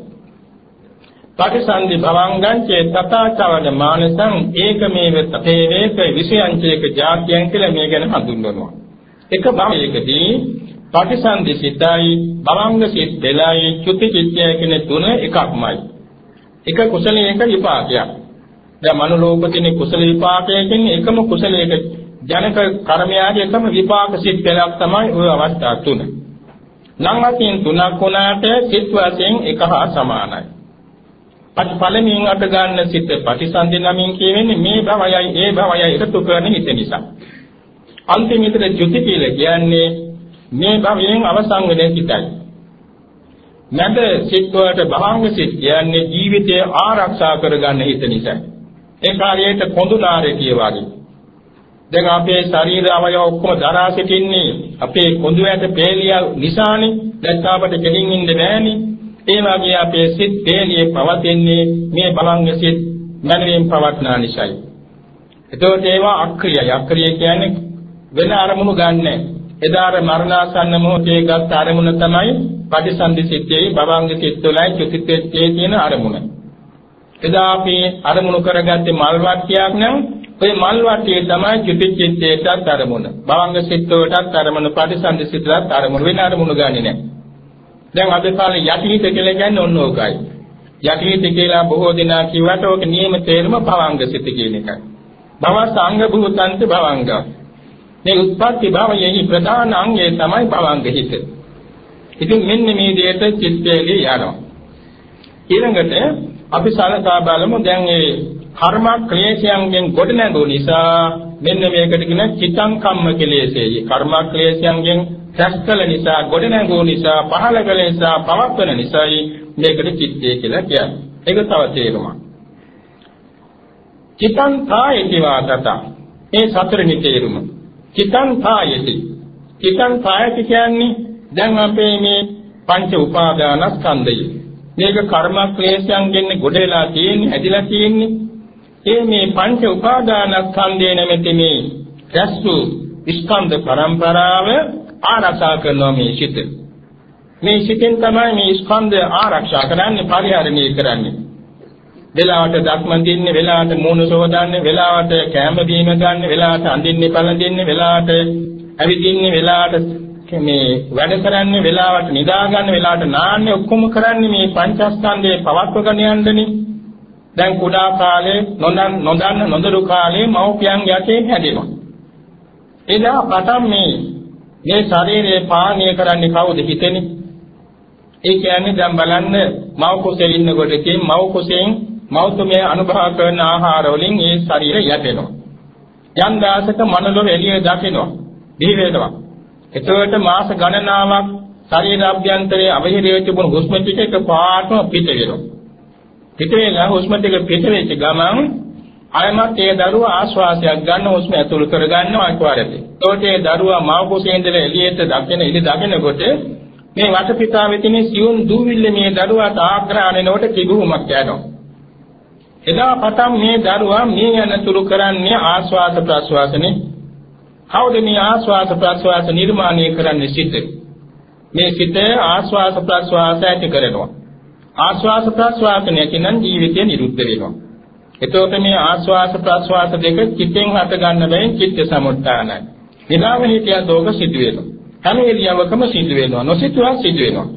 පටිසන්ධි භවංගං චේ තථාචවන මානසං ඒකමේව තතේ වේක විෂයංචේක ජාත්‍යං කියලා මේ ගැන හඳුන්වනවා. එක භවයකදී පටිසන්ධි සිතයි භවංග සිත් දෙලයි චුති චිත්තය කියන තුන එකක්මයි. එක කුසලයක විපාකයක්. දැන් මනුලෝකතින කුසල විපාකයකින් එකම කුසලයක ජනක කර්මයාගේ එකම විපාක සිත් පෙළක් තමයි ওই අවස්ථා තුන. නම් වශයෙන් තුනක් වුණාට සිත් වශයෙන් එක හා සමානයි. පළමුවෙන් අට ගන්න සිත් ප්‍රතිසන්දි නමින් කියවෙන්නේ මේ භවයයි ඒ භවයයි එකතු කරන හිත නිසා. අන්තිමේට ජුති කියලා කියන්නේ මේ භවයෙන් අවසන් වෙන සිතයි. නැද සිත් වලට භවංග සිත් කියන්නේ ජීවිතය ආරක්ෂා කරගන්න හිත නිසා. ඒ කාර්යයට කොඳුනාරේ කියවාගේ. දැන් අපේ ශරීර අවයව ඔක්කොම දරා සිටින්නේ අපේ කොඳු ඇට පේලිය නිසානේ. නැත්නම් අපට දෙලින් ඉන්න බෑනේ. ඒ වගේ අපේ සිත් පේලියේ පවතින්නේ මේ බලංග සිත් මනමින් පවත්නා නිසායි. එතකොට ඒවා අක්‍රියයි. අක්‍රිය කියන්නේ වෙන අරමුණු ගන්නෑ. එදාර මරණාසන්න මොහොතේ ගත් අරමුණ තමයි පටිසන්ධි සිත්තේ භවංග සිත්වලයි චුතිත්තේ තියෙන අරමුණ. එදා අපි අරමුණු කරගත්තේ මල් වට්ටියක් නම් ওই මල් වට්ටියේ තමයි චුතිච්චේටත් අරමුණ. භවංග සිත්වලටත් අරමුණ පටිසන්ධි සිත්වලටත් අරමුණ වෙන අරමුණු ගන්නේ නැහැ. දැන් අද කාලේ යටිහිත කියලා කියන්නේ ඔන්න ඕකයි. යටිහිත කියලා බොහෝ දෙනා කිව්වට ඕක නියම තේරුම භවංග සිත කියන එකයි. භව සංඝ භූතන්ත භවංග. මේ උත්පත්ති භවයෙහි ප්‍රධාන අංගය තමයි භවංග හිත. ඉතින් මෙන්න මේ දෙයට චිත්තයේදී යනවා. ඊළඟට අපි සලකා බලමු දැන් ඒ කර්ම ක්ලේශයන්ගෙන් ගොඩ නැගු නිසා මෙන්න මේකට කියන චිත්තං කම්ම ක්ලේශයයි. කර්ම ක්ලේශයන්ගෙන් රැස්කල නිසා ගොඩ නැගු නිසා පහළ කළ නිසා පවත්වන නිසායි මේකට චිත්තය කියලා කියන්නේ. ඒක තව තේරුමක්. චිත්තං කායති වාතත. මේ සතරෙනි තේරුම. චිත්තං කායති. චිත්තං කායති කියන්නේ දැන් අපේ මේ පංච උපාදානස්කන්ධය. මේක කර්ම ක්ලේශයන්ගෙන් ගොඩ වෙලා තියෙන්නේ ඇදිලා තියෙන්නේ. ඒ මේ පංච උපාදානස්කන්ධය නැමැති මේ රැස්සු ස්කන්ධ පරම්පරාව ආරක්ෂා කරනවා මේ සිත. මේ සිතෙන් තමයි මේ ස්කන්ධය ආරක්ෂා කරන්නේ පරිහරණය කරන්නේ. වෙලාවට දක්මන් දෙන්නේ වෙලාවට මූණ සෝදන්නේ වෙලාවට කැම දීම ගන්න වෙලාවට අඳින්නේ පළඳින්නේ වෙලාවට ඇවිදින්නේ වෙලාවට මේ වැඩ කරන්නේ වෙලාවට නිදා ගන්න වෙලාවට නාන්නේ ඔක්කොම කරන්නේ මේ පංචස්කන්ධයේ පවත්වගෙන යන්නනේ. දැන් කුඩා කාලේ නොදන්න නොදන්න නොදරු කාලේ මව්පියන් යටේ හැදෙනවා. එදා පටන් මේ මේ ශරීරය පාලනය කරන්නේ කවුද හිතෙන්නේ? ඒ කියන්නේ දැන් බලන්න මව් කුසෙල් ඉන්නකොට තියෙන මව් කුසෙන් මෞතුමේ අනුභව කරන ආහාර වලින් ඒ ශරීරය යැපෙනවා. යම් දාසක මනලොව එළිය දකිනවා. දිවි වේදවා. එතකොට මාස ගණනාවක් ශරීර අභ්‍යන්තරයේ අවහිරයේ තිබුණු හුස්ම ටික එක පාටම පිට වෙනවා. පිට වෙලා හුස්ම ටික පිට වෙච්ච ගමන් අයමත් ඒ දරුවා ආශ්වාසයක් ගන්න හුස්ම ඇතුල් කර ගන්නවා අක්වාරයට. එතකොට ඒ දරුවා මව කුසේ ඉඳලා එළියට දකින ඉලි දකිනකොට මේ වටපිටාවේ තියෙන සියුම් දූවිල්ල මේ දරුවාට ආග්‍රහණයනකොට කිඹුමක් යනවා. එදා පටන් මේ දරුවා මේ යනතුරු කරන්නේ ආශ්වාස ප්‍රශ්වාසනේ කවුද මේ ආස්වාස ප්‍රස්වාස නිර්මාණය කරන්නේ සිත මේ සිත ආස්වාස ප්‍රස්වාස ඇති කරනවා ආස්වාස ප්‍රස්වාස නැතිනම් ජීවිතය නිරුද්ධ වෙනවා එතකොට මේ ආස්වාස ප්‍රස්වාස දෙක චිත්තෙන් හට ගන්න බැවින් චිත්ත සමුත්ථානයි. නිදාම හිතියත් ඕක සිදු වෙනවා. හැම එළියවකම සිදු වෙනවා. නොසිතුවක් සිදු වෙනවා.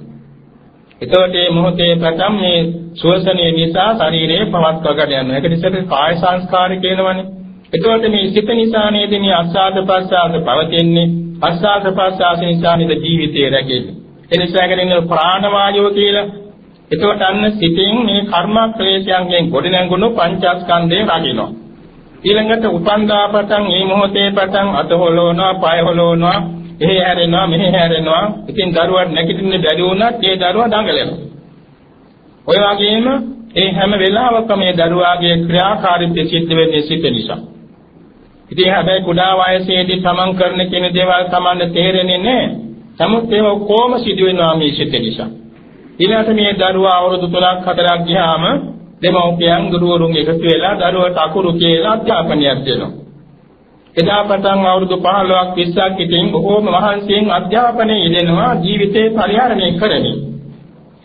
එතකොට මේ මොහොතේ ප්‍රථම මේ ශෝෂණය නිසා ශරීරයේ පවත්වාගෙන යනවා. ඒක නිසා කාය සංස්කාර කියනවනේ. එතකොට මේ සිත නිසා නේද මේ අස්සාද ප්‍රසආද පවතින්නේ. අස්සාද ප්‍රසආස නිසා නේද ජීවිතය රැකෙන්නේ. ඒ නිසා කියන්නේ ප්‍රාණ වායුව කියලා. එතකොට අන්න සිතින් මේ කර්ම ක්ලේශයන්ගෙන් ගොඩනැගුණු පංචස්කන්ධය රකින්නවා. ඊළඟට උපන්දා පටන් මේ මොහොතේ පටන් අත හොලවනවා, පය හොලවනවා, එහෙ හැරෙනවා, මෙහෙ හැරෙනවා. ඉතින් දරුවාට නැගිටින්න බැරි වුණත් ඒ දරුවා දඟලනවා. ඔය වගේම ඒ හැම වෙලාවකම මේ දරුවාගේ ක්‍රියාකාරීත්වය සිද්ධ වෙන්නේ සිත නිසා. ඉතින් හැබැයි කුඩා වයසේදී තමන් කරන කෙන දේවල් තමන්ට තේරෙන්නේ නැහැ. නමුත් ඒව කොහොම සිදු වෙනවා මේ සිත නිසා. ඊළඟට මේ දරුවා අවුරුදු 3ක් 4ක් ගියාම දෙමව්පියන් ගුරුවරුන් එකතු වෙලා දරුවට අකුරු කියලා අධ්‍යාපනයක් දෙනවා. එදා පටන් අවුරුදු 15ක් 20ක් ඉතින් බොහෝම මහන්සියෙන් අධ්‍යාපනයේ යෙදෙනවා ජීවිතේ පරිහරණය කරමින්.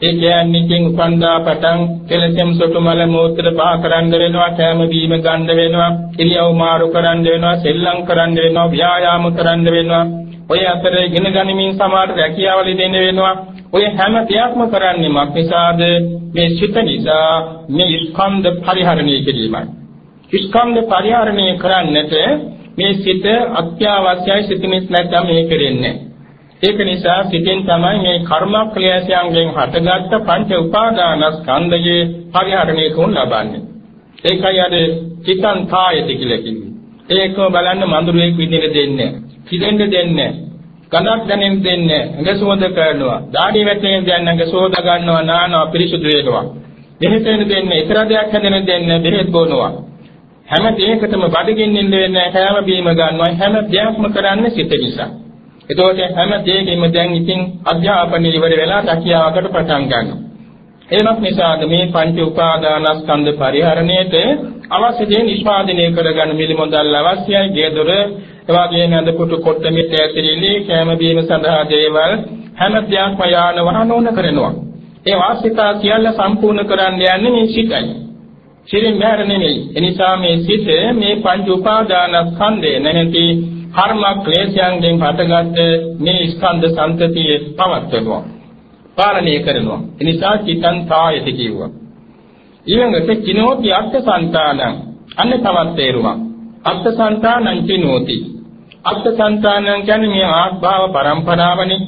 ඒ කියන්නේ ඉතින් උපන්දා පටන් කෙලසෙම් සොටු මල මූත්‍ර පහ කරන්න වෙනවා කෑම බීම ගන්න වෙනවා ඉරියව් මාරු කරන්න වෙනවා සෙල්ලම් කරන්න වෙනවා ව්‍යායාම කරන්න වෙනවා. ඔය අතරේ ඉගෙන ගනිමින් සමාජ රැකියාවල දෙන්න වෙනවා. ඔය හැම දෙයක්ම කරන්නේ මක් නිසාද? මේ සිත නිසා මේ ස්කන්ධ පරිහරණය කිරීමයි. ස්කන්ධ පරිහරණය කරන්නට මේ සිත අත්‍යවශ්‍යයි සිතෙන්නේ නැත්නම් මේ කෙරෙන්නේ. ඒක නිසා සිතෙන් තමයි මේ කර්මක්‍රියාසයන්ගෙන් හටගත්ත පංච උපාදානස්කන්ධයේ පරිහරණය කරන ලබන්නේ. ඒකයි අර චිත්තං කායති කියලා කිව්වේ ඒකම බලන්න මඳුරෙක් විදිහට දෙන්නේ කිදෙන්න දෙන්නේ කනක් දැනෙන්න දෙන්නේ ඇඟ සුවඳ කරනවා දාඩිය වැටෙන දැන් ඇඟ සෝද ගන්නවා නානවා පිරිසුදු වෙනවා. බෙහෙත් වෙන දෙන්නේ ඉතර දෙයක් හැදෙන දෙන්නේ බෙහෙත් බොනවා. හැම දෙයකටම බඩගින්නින් දෙන්නේ හැම බීම ගන්නවා හැම දෙයක්ම කරන්නේ සිත නිසා එතකොට හැම දෙයකින්ම දැන් ඉතින් අධ්‍යාපනය ඉවර වෙලා රැකියාවකට පටන් ගන්නවා එමත් නිසාද මේ පංච උපාදානස්කන්ධ පරිහරණයට අවශ්‍ය දේ නිෂ්පාදනය කරගන්න මිලිමොදල් අවශ්‍යයි ගේ දොර එවාගේම අඳ පුටු කොට මිට ඇතිරිලි කැම බීම සඳහා දේවල් හැම දෙයක්ම යාන වහන ඕන කරනවා. ඒ වාසිතා සියල්ල සම්පූර්ණ කරන්න යන්නේ මේ සිතයි. සිරින් බැහැර නෙමෙයි. එනිසා මේ සිත මේ පංච උපාදානස්කන්ධය නැති කර්ම ක්ලේශයන්ගෙන් හටගත් මේ ස්කන්ධ සංතතිය පවත්වනවා. පාලනය කරනවා. එනිසා චිතං තායති කියුවා. ඊළඟට කිනෝති අර්ථසංතානං අන්න තවත් තේරුමක්. අර්ථසංතානං කිනෝති අර්ථසංතානං කියන්නේ මේ ආත්භාව පරම්පරාවනේ.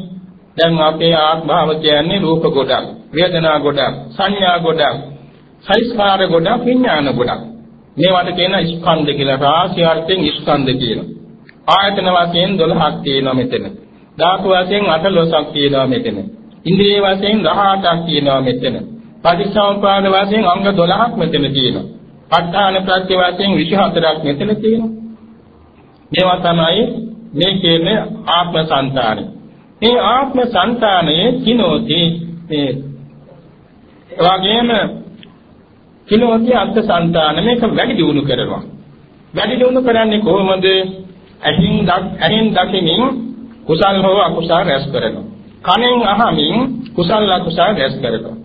දැන් අපේ ආත්භාව කියන්නේ රූප ගොඩක්, වේදනා ගොඩක්, සංඥා ගොඩක්, සයිස්කාර ගොඩක් විඥාන ගොඩක්. මේවට කියන ස්කන්ධ කියලා රාශි අර්ථයෙන් ස්කන්ධ කියනවා. ආයතන වශයෙන් 12ක් තියෙනවා මෙතන. ධාතු වශයෙන් 18ක් තියෙනවා මෙතන. ඉන්ද්‍රිය වශයෙන් 18ක් තියෙනවා මෙතන. පටිච්චසමුප්පාද වශයෙන් අංග 12ක් මෙතන තියෙනවා. ප ဋ ාණ ප්‍රත්‍ය වශයෙන් 24ක් මෙතන තියෙනවා. මේවා තමයි මේ කියන්නේ ආත්ම సంతානෙ. මේ ආත්ම సంతානයේ කිනෝති මේ වගේම කිනෝති අර්ථ సంతාන මේක වැඩි දියුණු කරනවා. වැඩි දියුණු කරන්නේ කොහොමද? ඇහින් දක් ඇහින් දකිමින් කුසල් හෝ අකුසල් රැස් කරනවා. කනෙන් අහමින් කුසල් අකුසල් රැස් කරනවා.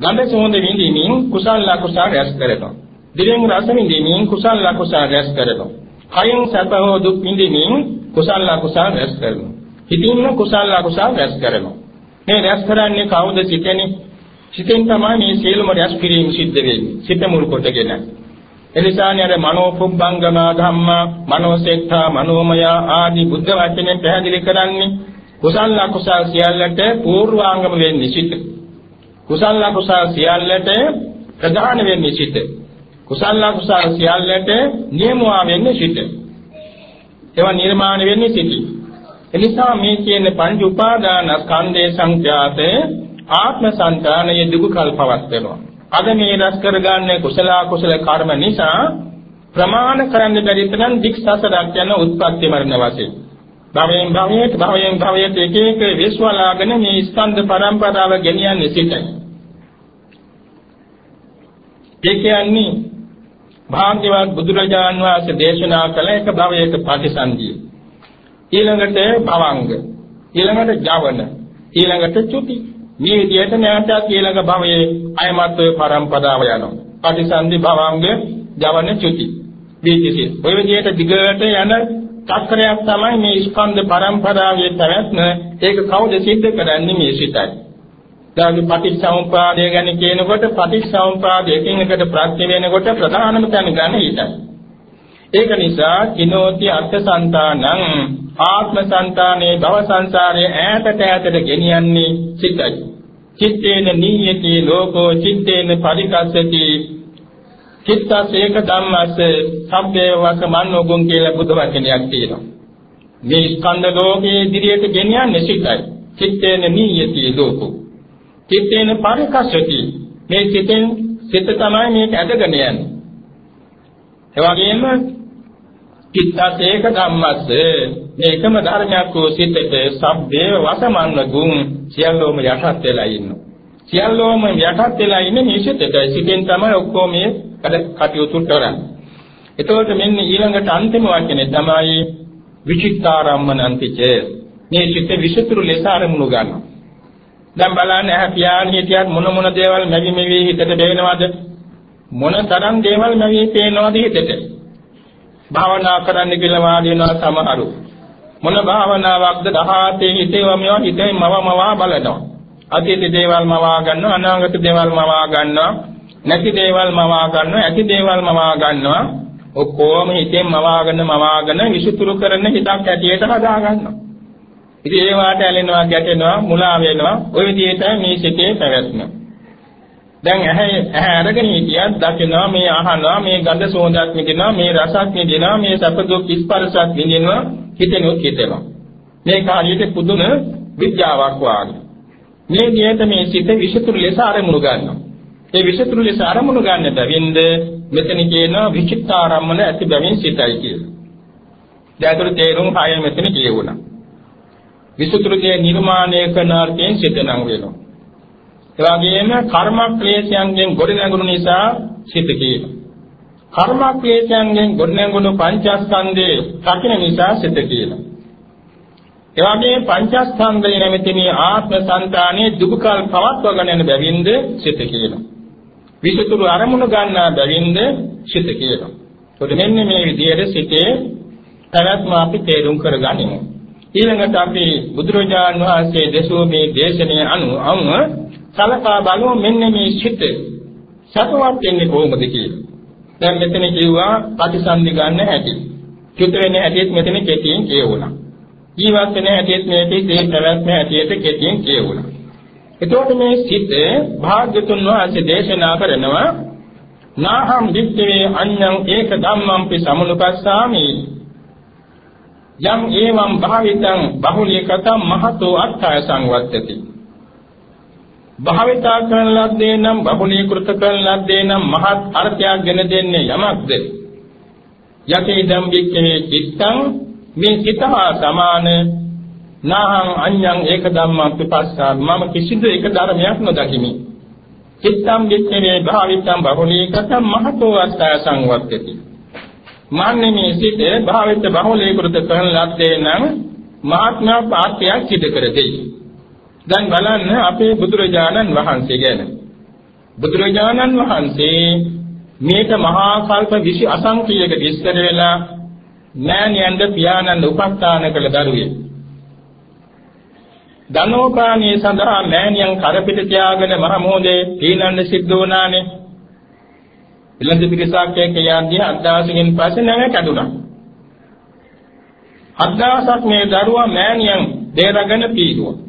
ගන්ධ සෝඳ විඳිමින් කුසල් අකුසල් රැස් කරනවා. දිවෙන් රස විඳිමින් කුසල් අකුසල් රැස් කරනවා. කයින් සැප හෝ දුක් විඳින්මින් කුසල අකුසල රැස් කරනවා. හිතින්ම කුසල අකුසල රැස් කරනවා. මේ රැස් කරන්නේ කවුද සිතෙනේ? සිතෙන් තමයි මේ සියලුම රැස් කිරීම සිද්ධ වෙන්නේ. සිත මුල් කොටගෙන. එනිසානේ අර මනෝ පුබ්බංගම ධම්මා, මනෝසෙක්ඛා, මනෝමය ආදී බුද්ධ වචනේ පැහැදිලි කරන්නේ කුසල අකුසල සියල්ලට පූර්වාංගම වෙන්නේ සිත. කුසල අකුසල සියල්ලට ප්‍රධාන වෙන්නේ සිත. කුසල අකුසල සියල්ලට නියමුවා වෙන්නේ සිත. ඒවා නිර්මාණය වෙන්නේ සිටි. එනිසා මේ කියන පංච උපාදාන ස්කන්ධේ සංඛ්‍යාත ආත්ම සංකාණයේ දුක කල්පවත් වෙනවා. අද මේ රැස් කරගන්නේ කුසල කුසල කර්ම නිසා ප්‍රමාණ කරන්න බැරි තරම් දික් සසරක් යන උත්පත්ති මරණ වශයෙන්. භවයෙන් භවයට භවයෙන් භවයට එක එක විශ්වලාගෙන මේ ස්කන්ධ පරම්පරාව ගෙනියන්නේ සිටයි. ඒ කියන්නේ භාග්‍යවත් බුදුරජාන් වහන්සේ දේශනා කළ එක භවයක ප්‍රතිසන්දිය. ඊළඟට භවංග. ඊළඟට ජවන. ඊළඟට චුති. මේ විදිහට නැවතත් ඊළඟ භවයේ අයමත් වේ පරම්පරාව යනවා. ප්‍රතිසන්දි භවංග ජවන චුති. දීතිසි. ඔය විදිහට දිගට යන චක්‍රයක් තමයි මේ ස්කන්ධ පරම්පරාවේ පැවැත්ම. ඒක කවුද සිද්ධ කරන්නේ මේ සිතයි? දැන් පටිච්චසමුප්පාදය ගැන කියනකොට පටිච්චසමුප්පාදයෙන් එකට ප්‍රත්‍ය වෙනකොට ප්‍රධානම තැන ගන්න හිතයි. ඒක නිසා කිනෝති අත්ථසන්තානං ආත්ම සංතානේ භව සංසාරයේ ඈතට ඈතට ගෙනියන්නේ සිතයි. චිත්තේන නීයති ලෝකෝ චිත්තේන පරිකස්සති චිත්තස් ඒක ධම්මස්ස සබ්බේ වසමන්නෝගුම් කියලා බුදු වචනයක් තියෙනවා. මේ ස්කන්ධ ලෝකයේ ඉදිරියට ගෙනියන්නේ සිතයි. චිත්තේන නීයති ලෝකෝ. චිත්තේන පරිකස්සති මේ සිතෙන් සිත තමයි මේක ඇදගෙන යන්නේ. එවැගේම චිත්තස් ඒක ධම්මස්ස මේකම ධර්මයක් වූ සිතට සබ්බේ වසමන්න ගුණ සියල්ලෝම යටත් වෙලා ඉන්නවා. සියල්ලෝම යටත් වෙලා ඉන්නේ මේ සිතට. සිතෙන් තමයි ඔක්කොම මේ කටයුතු කරන්නේ. එතකොට මෙන්න ඊළඟට අන්තිම වචනේ තමයි විචිත්තාරම්මනන්තිච. මේ සිත විසතුරු ලෙස අරමුණු ගන්නවා. දැන් බලන්න ඇහැ පියාණන් හිටියත් මොන මොන දේවල් මැවි මෙවි හිතට දෙනවද? මොන තරම් දේවල් මැවි පේනවද හිතට? භාවනා කරන්න කියලා වාඩි වෙනවා සමහරු. මොන භාවනාවක්ද 17 හිතේවම හිතේ මව මවා බලනවා. අතීත දේවල් මවා ගන්නවා අනාගත දේවල් මවා ගන්නවා නැති දේවල් මවා ගන්නවා ඇති දේවල් මවා ගන්නවා ඔක්කොම හිතෙන් මවාගෙන මවාගෙන විසුතුරු කරන හිතක් ඇටියට හදා ගන්නවා. ඉතින් ඒවාට ඇලෙනවා ගැටෙනවා මුලා වෙනවා ওই විදිහට මේ සිතේ පැවැත්ම. දැන් ඇහැ ඇහැ අරගෙන හිටියත් දකිනවා මේ අහනවා මේ ගඳ සුවඳක් විඳිනවා මේ රසක් විඳිනවා මේ සැප දුක් ස්පර්ශයක් විඳිනවා හිතෙනොත් හිතෙනවා. මේක හරියට පුදුම විද්‍යාවක් වාගේ. මේ නියත මේ සිත විෂතුරු ලෙස අරමුණු ගන්නවා. ඒ විෂතුරු ලෙස අරමුණු ගන්න බැවින්ද මෙතන කියනවා විචිත්තාරම්මන ඇති බැවින් සිතයි කියලා. දැන් තේරුම් හය මෙතන කියවුණා. විසුතුරුගේ නිර්මාණය කරන අර්ථයෙන් සිත නම් වෙනවා. ඒ වගේම කර්මක්ලේශයන්ගෙන් ගොඩනැගුණු නිසා සිත කියනවා. කර්මක්ලේශයන්ගෙන් ගොඩනැගුණු පංචස්කන්ධේ රකින්න නිසා සිත කියනවා. ඒ වගේම පංචස්කන්ධය නැමැති මේ ආත්ම සංතානයේ දුකල් පවත්වගෙන යන බැවින්ද සිත කියනවා. විසුතුරු අරමුණු ගන්නා බැවින්ද සිත කියනවා. ඒකට මෙන්න මේ විදිහට සිතේ පැවැත්ම අපි තේරුම් කරගනිමු. ඊළඟට අපි බුදුරජාණන් වහන්සේ දෙසූ මේ දේශනය අනුව සලකා බලමු මෙන්න මේ සිත සතුටක් වෙන්නේ කොහොමද කියලා. දැන් මෙතන කිව්වා ප්‍රතිසන්දි ගන්න හැටි. චුත වෙන හැටිත් මෙතන කෙටියෙන් කියවුණා. ජීවත් වෙන හැටිත් මේකේ තේ පැවැත්ම හැටියට කෙටියෙන් කියවුණා. එතකොට මේ සිත භාග්‍යතුන් වහන්සේ දේශනා කරනවා නාහම් විත්තේ අඤ්ඤං ඒක ධම්මංපි සමුනුපස්සාමි යම් ඒවම් භාවිතං බහුලීකතම් මහතෝ අත්ථය සංවත්තති භාවිතා කරන ලද්දේ නම් බහුලීකృత කරන ලද්දේ නම් මහත් අර්ථයක් ගෙන දෙන්නේ යමක්ද? යකේ දම් වික්කේ චිත්තං මේ චිතහා සමාන නාහං අඤ්ඤං ඒක ධම්මං පිපස්සා මම කිසිදු එක ධර්මයක් නොදකිමි. චිත්තං වික්කේ භාවිතං බහුලීකතම් මහතෝ අත්තය සංවත්තති. මාන්නේ මේ සිට භාවිත බහුලීකృత කරන ලද්දේ නම් මහත්මා පාර්ථයක් සිදු කර දෙයි. දැන් බලන්න අපේ බුදුරජාණන් වහන්සේ ගැන. බුදුරජාණන් වහන්සේ මේක මහා කල්ප 20 අසංඛ්‍යයක විස්තර වෙලා මෑණියන්ද පියාණන් උපස්ථාන කළ දරුවේ. ධනෝපාණී සඳහා මෑණියන් කරපිට තියාගෙන මහ මොහොතේ පීනන්න සිද්ධ වුණානේ. ඉලන්ද පිටසක් එක්ක යන්නේ අද්දාසකින් පස්සේ නැව කැඩුනා. අද්දාසක් මේ දරුවා මෑණියන් දේරගෙන පීදුවා.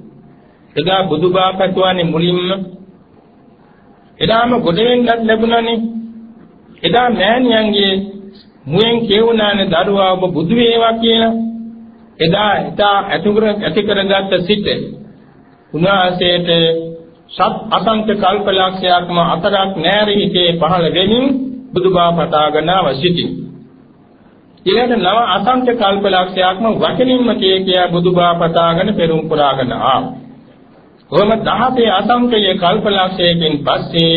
එදා බුදුබා පැතුවානේ මුලින්ම. එදාම ගොඩ වෙන්නත් ලැබුණානේ. එදා මෑණියන්ගේ මුවෙන් කියුණානේ දරුවා ඔබ බුදු වේවා කියලා. එදා එදා ඇතුකර ඇති කරගත්ත සිට උන්වහන්සේට සත් අසංක කල්පලක්ෂයක්ම අතරක් නැරි හිතේ පහළ වෙමින් බුදුබා පතාගෙන අවසිතී ඊළඟ නව අසංක කල්පලක්ෂයක්ම වචනින්ම කිය කියා බුදුබා පතාගෙන පෙරම් පුරාගෙන ආවා. කොහොම 16 අසංකේය කල්පලක්ෂයකින් පස්සේ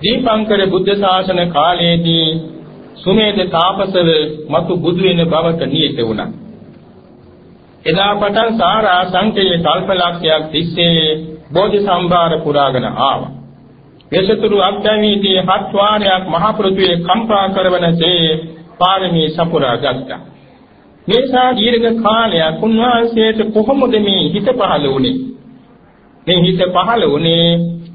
දීපංකර බුද්ධ ශාසන කාලයේදී සුමේද තාපසව මතු බුදු වෙන බවට නියත වුණා. එදා පටන් සාරා සංකේය කල්පලක්ෂයක් තිස්සේ බෝධි සම්භාර පුරාගෙන ආවා. දේශතුරු අග්ගමීදී හත් වාරයක් මහ පෘථුවේ කම්පා කරවනසේ පාරමී සපුරා ගත්තා. මේසා දීර්ඝ කාලයක් උන්වහන්සේට කොහොමද මේ හිත පහළ වුනේ? මේ හිත පහළ වුනේ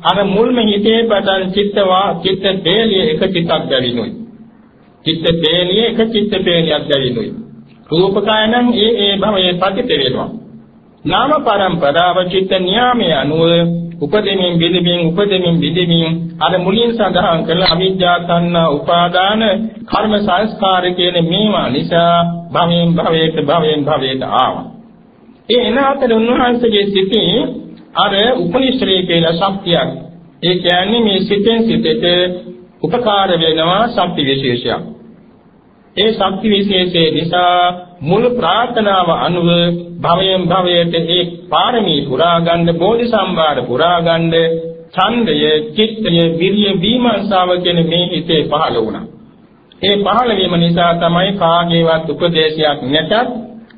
අර මුල්ම හිතේ පටන් චිත්තවා චිත්ත දේලිය එක චිත්තක් බැවිනුයි. චිත්ත දේලිය එක චිත්ත දේලියක් බැවිනුයි. රූපකායනම් ඒ ඒ භවයේ පතිත වෙනවා. නාම පරම්පරාව චිත්ත නියාමයේ අනුව උපදෙමින් බිඳෙමින් උපදෙමින් බිඳෙමින් අර මුලින් සඳහන් කළ අවිද්‍යා තණ්හා උපාදාන කර්ම සංස්කාර කියන මේවා නිසා භවයෙන් භවයට භවයෙන් භවයට ආවා. ඒ එන අතර උන්වහන්සේගේ සිතේ අර උපනිශ්‍රේ කියලා ශක්තියක් ඒ කියන්නේ මේ සිතෙන් සිතට උපකාර වෙනවා ශක්ති විශේෂයක්. ඒ ශක්ති විශේෂය නිසා මුල් ප්‍රාර්ථනාව අනුව භවයෙන් භවයට ඒ පාරමී පුරා ගන්න බෝධි සම්භාර පුරා ගන්න ඡන්දය, චිත්තය, විරිය, විමර්ශාව කියන මේ හිතේ පහළ වුණා. ඒ පහළ වීම නිසා තමයි කාගේවත් උපදේශයක් නැතත්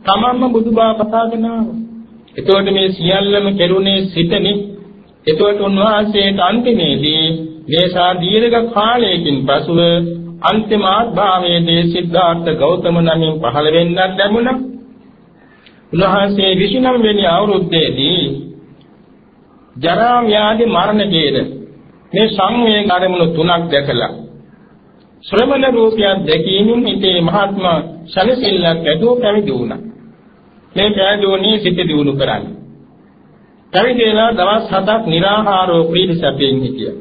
තමන්ම බුදුබව පතාගෙන ආවා. එතකොට මේ සියල්ලම කෙරුණේ සිතනේ. එතකොට උන්වහන්සේට අන්තිමේදී මේසා දීර්ඝ කාලයකින් පසුව අන්තිමාත් භාවයේදී සිද්ධාර්ථ ගෞතම නමින් පහළ වෙන්නත් ලැබුණා. උන්වහන්සේ 29 වෙනි අවුරුද්දේදී ජරා ව්‍යාධි මරණ ජීද මේ සංවේග අරමුණු තුනක් දැකලා ශ්‍රමණ රූපයක් දැකීමෙන් හිතේ මහත්මා ශනසිල්ලක් ඇදුව පැවිදි වුණා. මේ පැවිදිෝනේ සිත දියුණු කරන්නේ. පැවිදි වෙලා දවස් 7ක් निराහාරව ප්‍රීතිසපෙන් හිටියා.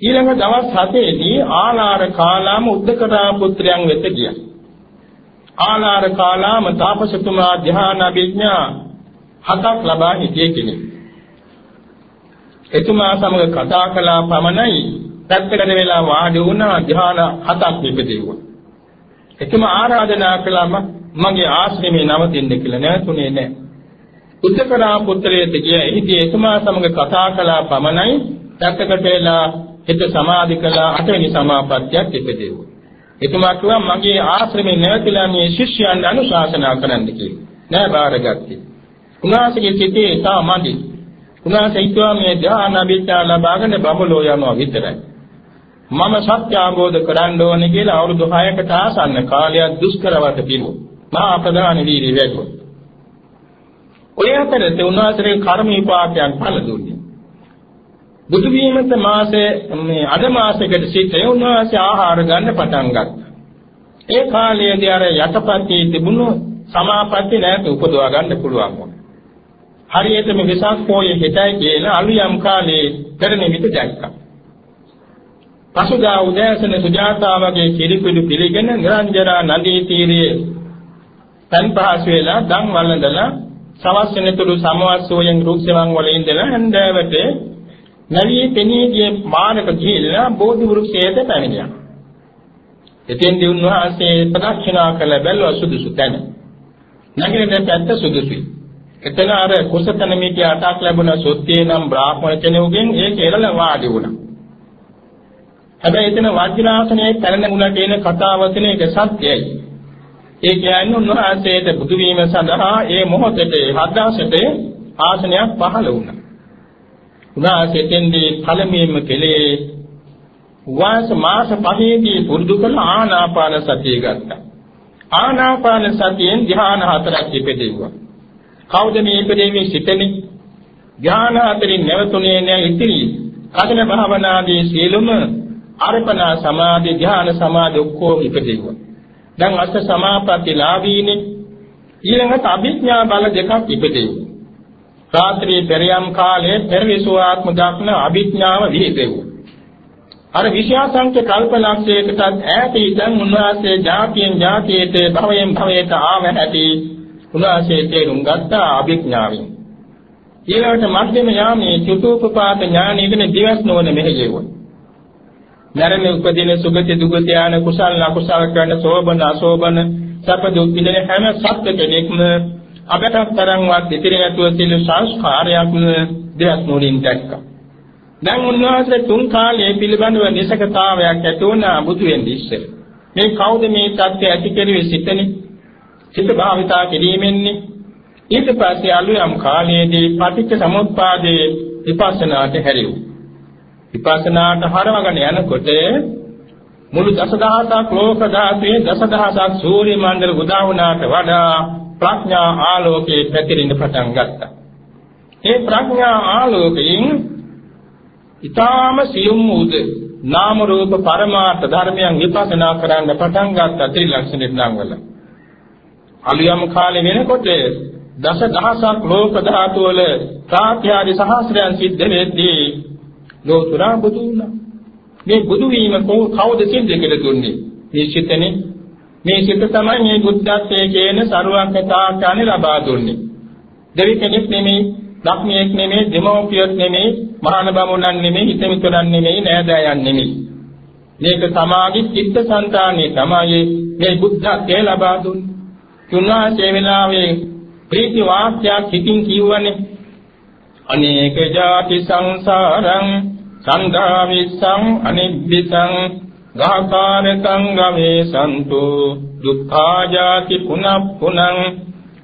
ඊළඟ දවස් 7ේදී ආලාර කාලාම උද්දකරා පුත්‍රයන් වෙත ගියා. ආලාර කාලාම තාපසතුමා ධ්‍යාන අභිඥා හතක් ලබා හිටියේ කෙනෙක්. එතුමා සමග කතා කළා පමණයි පැත්තකට වෙලා වාඩි වුණා ධ්‍යාන හතක් විපදෙව්වා. එතුමා ආරාධනා කළාම මගේ ආශ්‍රමේ නවතින්න කියලා නැතුනේ නැහැ. උද්දකරා පුත්‍රයෙක් ගියා එහිදී එතුමා සමග කතා කළා පමණයි පැත්තකට වෙලා හිත සමාධි කළා අටවෙනි සමාපත්තියක් ඉපදෙව්වා. එතුමා කිව්වා මගේ ආශ්‍රමේ නැවතිලා මේ ශිෂ්‍යයන් අනුශාසනා කරන්න කියලා. නෑ බාරගත්තේ. උන්වහන්සේගේ සිතේ තා මදි. උන්වහන්සේ හිතුවා මේ ධ්‍යාන අභිඥා ලබාගෙන බබලෝ යනවා විතරයි. මම සත්‍ය අවබෝධ කරගන්න ඕනේ කියලා අවුරුදු 6කට ආසන්න කාලයක් දුෂ්කරවට පිරුවා. මහා ප්‍රධාන වීර්ය වැඩුවා. ඔය අතරේ උන්වහන්සේ කර්ම විපාකයක් පළ දුන්නේ. බුදු වීමත් මාසේ මේ අද මාසයකට සිටේ උන්වහන්සේ ආහාර ගන්න පටන් ගත්තා. ඒ කාලයේදී අර යටපත්යේ තිබුණු සමාපatti නැවත උපදවා ගන්න පුළුවන් වුණා. හරියටම වෙසක් පොයේ හෙටයි කියලා අලුයම් කාලේ පෙරණ විට දැක්කා. පසුදා උදෑසන සුජාතාවගේ කිරිපිඩු පිළිගෙන නිරංජනා නදී තීරයේ තන් පහස් වේලා දන් වළඳලා සවස් වෙනතුරු සමවස්සෝයෙන් රුක්සෙවන් වල ඉඳලා හන්දෑවට නැවී පෙනී ගිය මානක ගිහිල්ලා බෝධි වෘක්ෂයට පැමිණියා. එතෙන්දී උන්වහන්සේ ප්‍රදක්ෂිනා කළ බැලුව සුදුසු තැන. නැගිටින පැත්ත සුදුසුයි. එතන අර කුසතන මිටි අටක් ලැබුණ සොත්තේ නම් බ්‍රාහ්මණ කෙනෙකුගෙන් ඒ කියලා වාඩි වුණා. හැබැයි එතන වජ්‍රාසනයේ පැරණ මුලට එන කතාව තියෙන එක සත්‍යයි. ඒ කියන්නේ උන්වහන්සේට බුදු වීම සඳහා ඒ මොහොතේ හදාසට ආසනයක් පහළ වුණා. උනාසෙතෙන්දී පළමුවෙන්ම කෙලේ වාස මාස පහේදී පුරුදු කළ ආනාපාන සතිය ගත්තා. ආනාපාන සතියෙන් ධ්‍යාන හතරක් ඉපදෙව්වා. කවුද මේ ඉපදෙන්නේ සිතනේ? ධ්‍යාන හතරින් නැවතුනේ නැහැ ඉතිරි. කඩන භාවනාදී සියලුම අර්පණා සමාධි ධ්‍යාන සමාධි ඔක්කොම ඉපදෙව්වා. දැන් අෂ්ට සමාපත්තිලාභීනේ ඊළඟට අභිඥා බල දෙකක් ඉපදෙව්වා. රාත්‍රී පෙරියම් කාලයේ පෙරවිසුආත්ම දක්න අභිඥාව විහිදෙව්වා. අර විෂයාසංඛ්‍ය කල්පලක්ෂයකටත් ඈත ඉඳන් උන්වහන්සේ જાතියෙන් જાතියට භවයෙන් භවයට ආව හැටි උන්වහන්සේ තේරුම් ගත්තා අභිඥාවෙන්. ඊළඟට මධ්‍යම යාමේ චතුූපපාත ඥානයේදී දිවස් නොවන මෙහෙයුවා. නරම උපදින සුගති දුගති ආන කුසල අකුසල කරන සෝබන අසෝබන සප දුක් විඳින හැම සත්‍ය කෙනෙක්ම අපටත් තරම්වත් ඉතිරි නැතුව සිල් සංස්කාරයක් දෙයක් නොලින් දැක්කා. දැන් උන්වහන්සේ තුන් කාලයේ පිළිබඳව නිසකතාවයක් ඇති වුණා බුදු වෙන්නේ ඉස්සෙල්. මේ කවුද මේ தත්ත්වය ඇති කෙරුවේ සිතනේ? සිත භාවිතා කිරීමෙන්නේ. ඊට පස්සේ අලුයම් කාලයේදී පටිච්ච සමුප්පාදයේ විපස්සනාට හැරෙව්වා. විපස්සනාට හරවගෙන යනකොට මුළු දසදහසක් ලෝක ධාතුවේ දසදහසක් සූර්ය මණ්ඩල උදා වුණාට වඩා ප්‍රඥා ආලෝකයේ පැතිරෙන්න පටන් ගත්තා. ඒ ප්‍රඥා ආලෝකයෙන් ඊටාම සියුම් උද නාම රූප පරමාර්ථ ධර්මයන් විපස්සනා කරන්න පටන් ගත්තා ත්‍රිලක්ෂණ නම් වල. අලියම් කාලේ වෙනකොට දස දහසක් ලෝක ධාතු වල ප්‍රාත්‍යාදි සහස්‍රයන් සිද්ධ වෙද්දී ලෝතුරා බුදු වුණා. මේ බුදු වීම කවුද සිද්ධ කියලා දුන්නේ? මේ සිතනේ මේ සිත තමයි මේ බුද්ධත්වයේ කියන සරුවක්තාඥානෙ ලබා දුන්නේ. දෙවි කෙනෙක් නෙමෙයි, ලක්ෂණයක් නෙමෙයි, දෙමෝපියෙක් නෙමෙයි, මහාන බමුණන් නෙමෙයි, හිතමිතුරන් නෙමෙයි, නෑදෑයන් නෙමෙයි. මේක සමාගි චිත්තසංතානෙ තමයි මේ බුද්ධත්වයේ ලබා දුන්නේ. තුන්වහන්සේ වෙලාවේ ප්‍රීති වාක්‍යයක් හිතින් කියවනේ අනේක ජාති සංසාරං සංඝා විස්සං අනිබ්බිසං ගහකාරකං ගවේ සන්තු දුක්ඛා ජාති පුනප්පුනං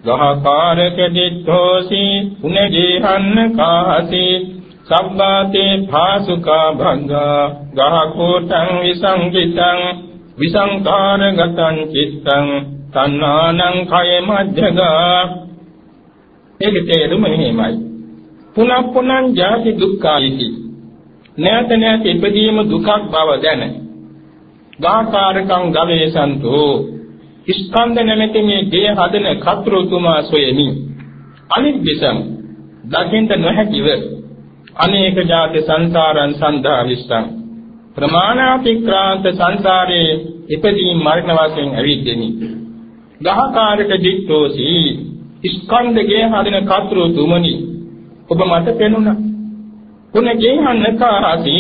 ගහකාරක දිත්තෝසි පුනජේහන්න කාහසි සබ්බාතේ භාසුකා භංගා ගහකෝටං විසංකිතං විසංකාරගතං චිත්තං තණ්හානං කය මධ්‍යගා ඒක තේරුම මෙහෙමයි පුනප්පුනං ජාති දුක්ඛායිති. නැත නැත ඉපදීම දුකක් බව දැන. ගාකාරකං ගවේසන්තෝ. ස්කන්ධ නැමැති මේ ගේ හදන කතෘතුමා සොයමි අනිබ්බිසං දකින්ද නොහැකිව අනේක ජාති සංසාරං සන්දා විස්සං ප්‍රමාණාතික්‍රාන්ත සංසාරේ ඉපදීම මරණ වශයෙන් ඇවිද්දෙමි. ගහකාරක දික්තෝසි ස්කන්ධගේ හදන කතෘතුමනි. ඔබ මට පෙනුණා. පුනගේ හන්නකාසි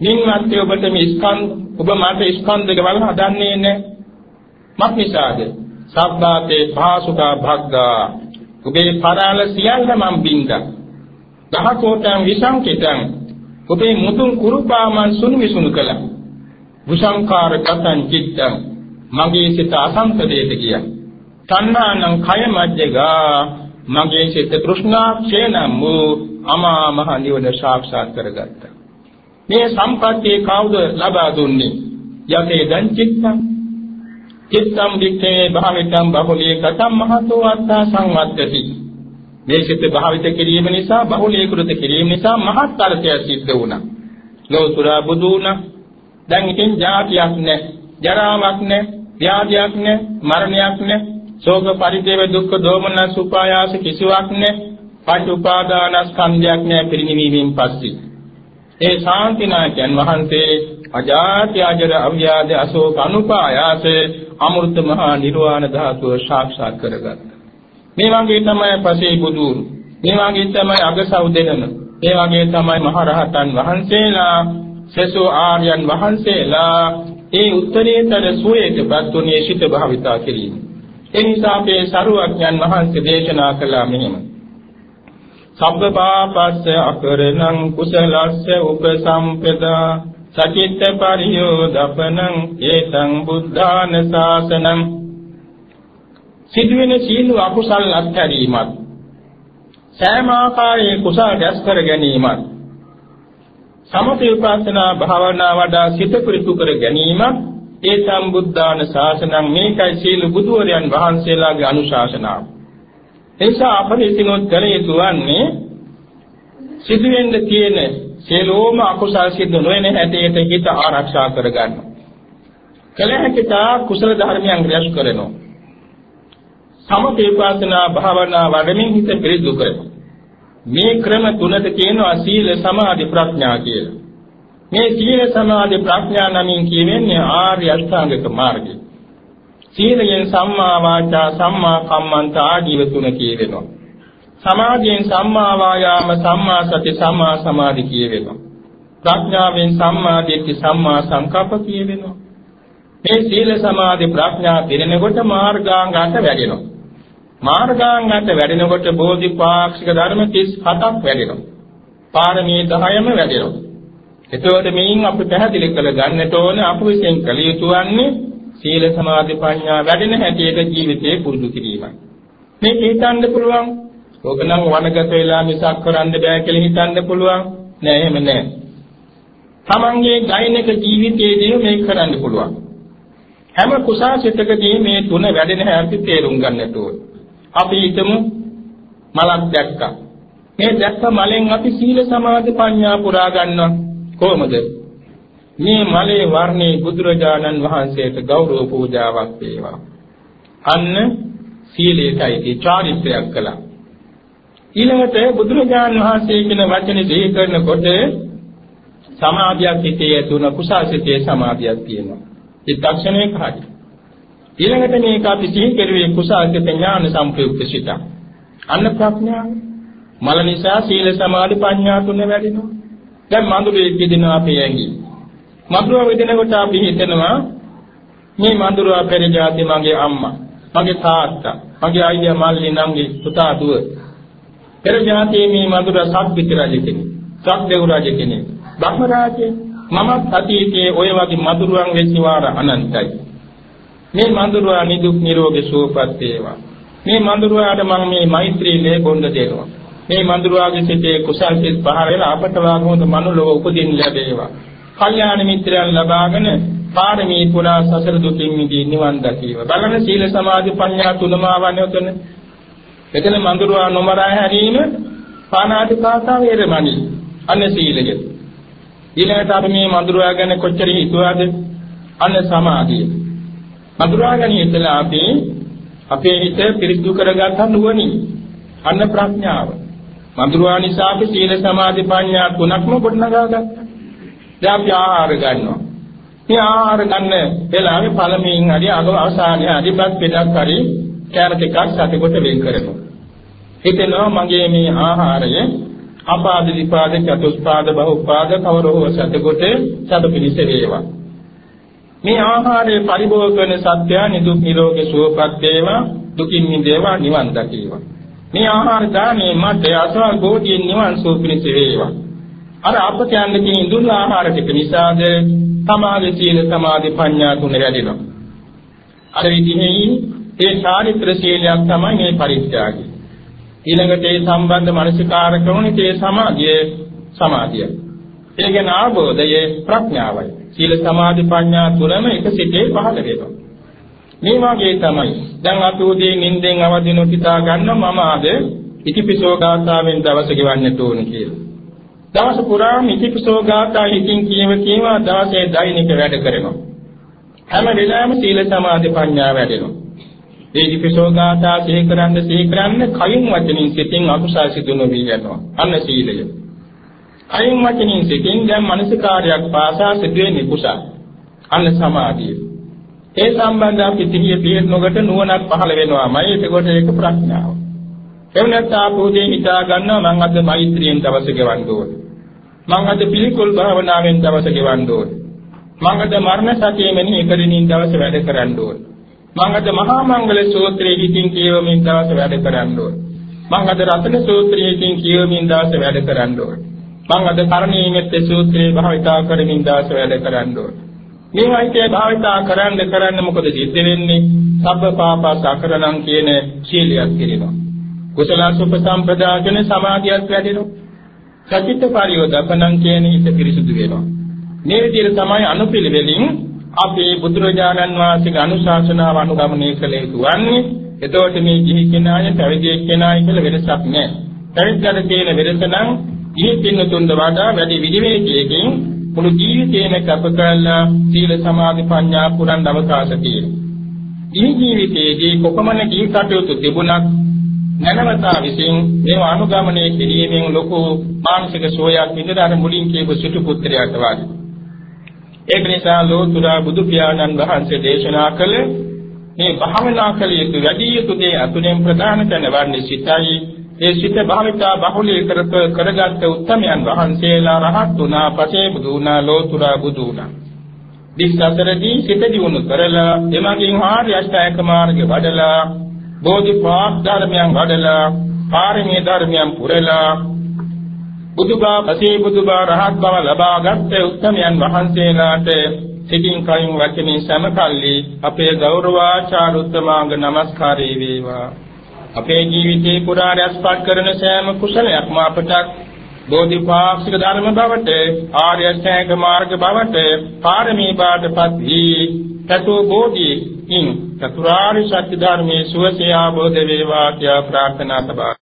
නින්වත් ඔබට මේ ස්කන්ධ ඔබ මට ස්කන්ධක වල හදන්නේ නැහැ. මත් නිසාද? සබ්බාතේ භාසුකා භග්ගා. ඔබේ පරාල සියල්ල මම් බින්දා. දහකෝටං විසංකිතං. ඔබේ මුතුන් කුරුපාමන් සුනු විසුණු කළා. විසංකාර කතං චිත්තං. මගේ සිත අසංකදයට ගියා. තණ්හානම් කය මැජ්ජගා. මගේ සිත තෘෂ්ණා ක්ෂේනම් වූ අමා මහ නිවන සාක්ෂාත් කරගත්තා. මේ සම්පත්තිය කවුද ලබා දුන්නේ? යතේ දං චිත්තං චිත්තං වික්ඛේ භාවිතං බහුලී කතම් මහතෝ අත්තා සංවත්තති. මේ සිත භාවිත කිරීම නිසා බහුලීකృత කිරීම නිසා මහත් අර්ථය සිද්ධ වුණා. ලෝතුරා බුදු වුණා. දැන් ඉතින් જાතියක් නැහැ, ජරාවක් නැහැ, ව්‍යාධියක් නැහැ, මරණයක් නැහැ. ශෝක පරිදේව දුක්ඛ දෝමනස් උපායාස කිසිවක් නැහැ. පංච උපාදානස්කන්ධයක් නෑ පිරිනිවීමෙන් පස්සේ. ඒ ශාන්තිනායකයන් වහන්සේ අජාති අජර අව්‍යාද අශෝක අනුපායාස අමෘත මහා නිර්වාණ ධාතුව සාක්ෂාත් කරගත්තා. මේ වගේ තමයි පසේ බුදුරු. මේ වගේ තමයි අගසව් දෙනම. මේ වගේ තමයි මහරහතන් වහන්සේලා සසෝ ආර්යයන් වහන්සේලා ඒ උත්තරීතර සුවයටපත් වුණේ සිත භාවිතා කිරීම. ඒ නිසා අපේ සරුවඥන් වහන්සේ දේශනා කළා මෙහෙම. සබ්බපාපස්ස අකරණං කුසලස්ස උපසම්පදා සචිත්ත පරියෝදපනං ඒතං බුද්ධාන ශාසනං සිදුවෙන සීල අකුසල් අත්හැරීමත් සෑම ආකාරයේ කුසල රැස් කර ගැනීමත් සමථ විපස්සනා භාවනා වඩා සිත පිරිසු කර ගැනීමත් ඒ සම්බුද්ධාන ශාසනං මේකයි සීල බුදුවරයන් වහන්සේලාගේ අනුශාසනාව එනිසා අප විසිනුත් කළ යුතු වන්නේ සිදුවෙන්න තියෙන සියලුම අකුසල් සිද්ධ නොවන හැටියට හිත ආරක්ෂා කරගන්න. කල හැකිතා කුසල ධර්මයන් රැස් කරනවා. සමථේපාසනා භාවනා වඩමින් හිත පිරිදු කරනවා. මේ ක්‍රම තුනට කියනවා සීල සමාධි ප්‍රඥා කියලා. මේ සීල සමාධි ප්‍රඥා නමින් කියවෙන්නේ ආර්ය අෂ්ටාංගික මාර්ගය. සීලයෙන් සම්මා වාචා සම්මා කම්මන්ත ආජීව තුන කියවෙනවා. සමාධියෙන් සම්මා වායාම සම්මා සති සම්මා සමාධි කියවෙනවා. ප්‍රඥාවෙන් සම්මා දිට්ඨි සම්මා සංකප්ප කියවෙනවා. මේ සීල සමාධි ප්‍රඥා පිරෙනකොට මාර්ගාංග අට වැඩෙනවා. මාර්ගාංග අට වැඩෙනකොට බෝධිපාක්ෂික ධර්ම 37ක් වැඩෙනවා. පාරමී 10ම වැඩෙනවා. එතකොට මේන් අපි පැහැදිලි කළ ගන්නට ඕන අප විසින් කළ යුතු වන්නේ සීල සමාධි ප්‍රඥා වැඩෙන හැටියට ජීවිතේ පුරුදු කිරීමයි. මේක හිතන්න පුළුවන්. ඕක නම් වනගත වෙලා මිසක් කරන්න බෑ කියලා හිතන්න පුළුවන්. නෑ එහෙම නෑ. තමන්ගේ දෛනික ජීවිතයේදී මේක කරන්න පුළුවන්. හැම කුසාසිතකදී මේ තුන වැඩෙන හැටි තේරුම් ගන්නට ඕන. අපි හිතමු මලක් දැක්කා. මේ දැක්ක මලෙන් අපි සීල සමාධි ප්‍රඥා පුරා ගන්නවා. කොහොමද? මේ මලේ වර්ණේ බුදුරජාණන් වහන්සේට ගෞරව පූජාවක් වේවා. අන්න සීලයටයි චාරිත්‍රයක් කළා. ඊළඟට බුදුරජාණන් වහන්සේ කියන වචනේ දෙහි කරනකොට සමාධියක් හිතේ තුන කුසාසිතේ සමාධියක් තියෙනවා. චිත්තක්ෂණයක හරි. ඊළඟට මේක අපි සිහි කෙරුවේ කුසාසිත ඥාන සම්ප්‍රයුක්ත සිත. අන්න ප්‍රඥාව. මල නිසා සීල සමාධි ප්‍රඥා තුන වැඩිනවා. දැන් මඳුරේ පිදිනවා අපේ ඇඟි. මඳුර වදිනකොට අපි හිතනවා මේ මඳුර අපේ ජාති මගේ අම්මා, මගේ තාත්තා, මගේ අයියා මල්ලි නම්ගේ පුතා දුව. පෙර ජාතියේ මේ මඳුර සක්විත රජ කෙනෙක්, සක්දේව් රජ කෙනෙක්, බ්‍රහ්ම රාජේ මමත් අතීතයේ ඔය වගේ මඳුරන් වෙච්ච වාර අනන්තයි. මේ මඳුරා නිදුක් නිරෝගී සුවපත් වේවා. මේ මඳුරාට මම මේ මෛත්‍රී ලේ බොඳ දෙනවා. මේ මඳුරාගේ සිතේ කුසල් සිත් පහළ වෙලා අපට වාගමොත මනුලව උපදින් ලැබේවා. කල්යාණ මිත්‍රයන් ලබාගෙන පාරමී පුරා සසර දුකින් මිදී නිවන් දකීවා. බලන සීල සමාධි ප්‍රඥා තුනම ආවන්නේ එතන මඳුරා නොමරා හැරීම පානාතිපාතා වේරමණී අන්න සීලය. ඊළඟට අපි මේ මඳුරා ගැන කොච්චර හිතුවාද? අන්න සමාධිය. මඳුරා ගැන ඉතලා අපි අපේ හිත පිරිසිදු කරගත්තා නුවණින් අන්න ප්‍රඥාව මధుරවා නිසා අපි සීල සමාධි ප්‍රඥා තුනක්ම ගොඩනගා ගත්තා. දැන් අපි ආහාර ගන්නවා. මේ ආහාර ගන්න වෙලාවේ පළමුවෙන් හරි අග අවසානයේ අදිපත් පිටක් හරි කැරට් එකක් සතෙකුට වෙන් කරනවා. හිතෙනවා මගේ මේ ආහාරය අපාද විපාද චතුස්පාද බහුපාද කවරෝ සතකොට සත පිණිස වේවා මේ ආහාරය පරිභෝග කරන සත්‍ය නිදුක් නිරෝගී සුවපත් වේවා දුකින් මිදේවා නිවන් දකීවා මේ ආහාර දානේ මට අසවල් බෝධියෙන් නිවන් සුව පිණිස වේවා අර අපට යන්න තියෙන දුන්න ආහාර ටික නිසාද සමාධි සීල සමාධි ප්‍රඥා තුන වැඩෙනවා අර විදිහේ ඒ චාරිත්‍ර සීලයක් තමයි මේ පරිත්‍යාගය ඊළඟට ඒ සම්බන්ධ මානසිකාර ක්‍රමණිත ඒ සමාධිය සමාධිය. ඒ කියන්නේ ආબોධයේ ප්‍රඥාවයි. සීල සමාධි ප්‍රඥා තුනම එක සිටේ පහළ වෙනවා. මේ වාගේ තමයි. දැන් අපි උදේ නිින්දෙන් අවදින හිතා ගන්න මම අද ඉතිපිසෝ ගාථාවෙන් දවස ගෙවන්නට ඕන කියලා. දවස පුරාම ඉතිපිසෝ ගාථා හිතින් කියව කියවා දවසේ දෛනික වැඩ කරනවා. හැම වෙලාවෙම සීල සමාධි ප්‍රඥා වැඩෙනවා. ඒ ඉතිපිසෝ ගාථා සිහි කරන්න සිහි කරන්න කයින් වචනින් සිතින් අකුසල් සිදු නොවි යනවා. අන්න සීලය. කයින් වචනින් සිතින් දැන් මානසිකාරයක් පාසා සිදුවෙන්නේ කුසල. අන්න සමාධිය. ඒ සම්බන්ධ අපි තිහිය පිළිත් නොකට නුවණක් පහළ වෙනවාමයි ඒකකොට ඒක ප්‍රඥාව. එවනත් ආපෝදේ හිතා ගන්නවා මං අද මෛත්‍රියෙන් දවස ගෙවන්න ඕනේ. මං අද පිළිකුල් භාවනාවෙන් දවස ගෙවන්න ඕනේ. මං අද මරණ සතියේ මෙනෙහි කරමින් දවස වැඩ කරන්න ඕනේ. මම අද මහා මංගල සූත්‍රයේ හිතින් කියවමින් දවස වැඩ කරන්න ඕන. මම අද රතන සූත්‍රයේ හිතින් කියවමින් දවස වැඩ කරන්න ඕන. මම අද කරණීයමෙත් සූත්‍රයේ භාවිතා කරමින් දවස වැඩ කරන්න ඕන. මේ වයිතේ භාවිතා කරන්න කරන්න මොකද සිද්ධ වෙන්නේ? සබ්බ පාපා සකරණං කියන ශීලයක් කිරීම. කුසල සුපසම්පදාගෙන සමාධියක් වැඩෙනවා. සචිත්ත පරියෝදපණං කියන හිත පිරිසුදු වෙනවා. මේ විදිහට තමයි අනුපිළිවෙලින් අපේ බුදුරජාණන් වහන්සේගේ අනුශාසනාව අනුගමනය කළ යුතු වන්නේ එතකොට මේ ජීවි කෙනාය පැවිදි කෙනාය කියලා වෙනසක් නැහැ. පැවිද්දට තියෙන වෙනස නම් ජීවි පින්නතුන්ද වඩා වැඩි විදිහේකින් මුළු ජීවිතේම කැප කරලා සීල සමාධි ප්‍රඥා පුරන් අවකාශ තියෙනවා. මේ ජීවිතයේදී කොපමණ කී කටයුතු තිබුණත් නැනවතා විසින් මේව අනුගමනය කිරීමෙන් ලොකු මානසික සෝයක් විඳලා මුලින් කියපු සිටු පුත්‍රයාට වාගේ ඒක නිසා ලෝතුරා බුදු පියාණන් වහන්සේ දේශනා කළ මේ භාවනා කළ යුතු වැඩි යුතු දේ අතුරෙන් ප්‍රධාන කරන වන්නේ සිතයි ඒ සිත භාවිතා බහුලී කරක කරගත් උත්තමයන් වහන්සේලා රහත් වුණා. පසේ බුදු වුණා ලෝතුරා බුදු වුණා. දිස්සතරදී සිත දියුණු කරලා එමගින් ආර්ය අෂ්ටායක මාර්ගය වඩලා බෝධිපාක් ධර්මයන් වඩලා පාරමී ධර්මයන් පුරලා බුදුබා පසේ බුදුබා රහත් බව ලබාගත් උත්තමයන් වහන්සේලාට සිතින් කයින් වචනේ සමකල්ලි අපේ ගෞරවාචාර උත්තමාංග නමස්කාරය වේවා. අපේ ජීවිතේ පුරා රැස්පත් කරන සෑම කුසලයක්ම අපට බෝධිපාක්ෂික ධර්ම බවට ආර්ය අෂ්ටාංග මාර්ග බවට පාරමී බාටපත් වී චතු බෝධියින් චතුරාර්ය සත්‍ය ධර්මයේ සුවසේ ආબોධ වේවා කියා ප්‍රාර්ථනා සබා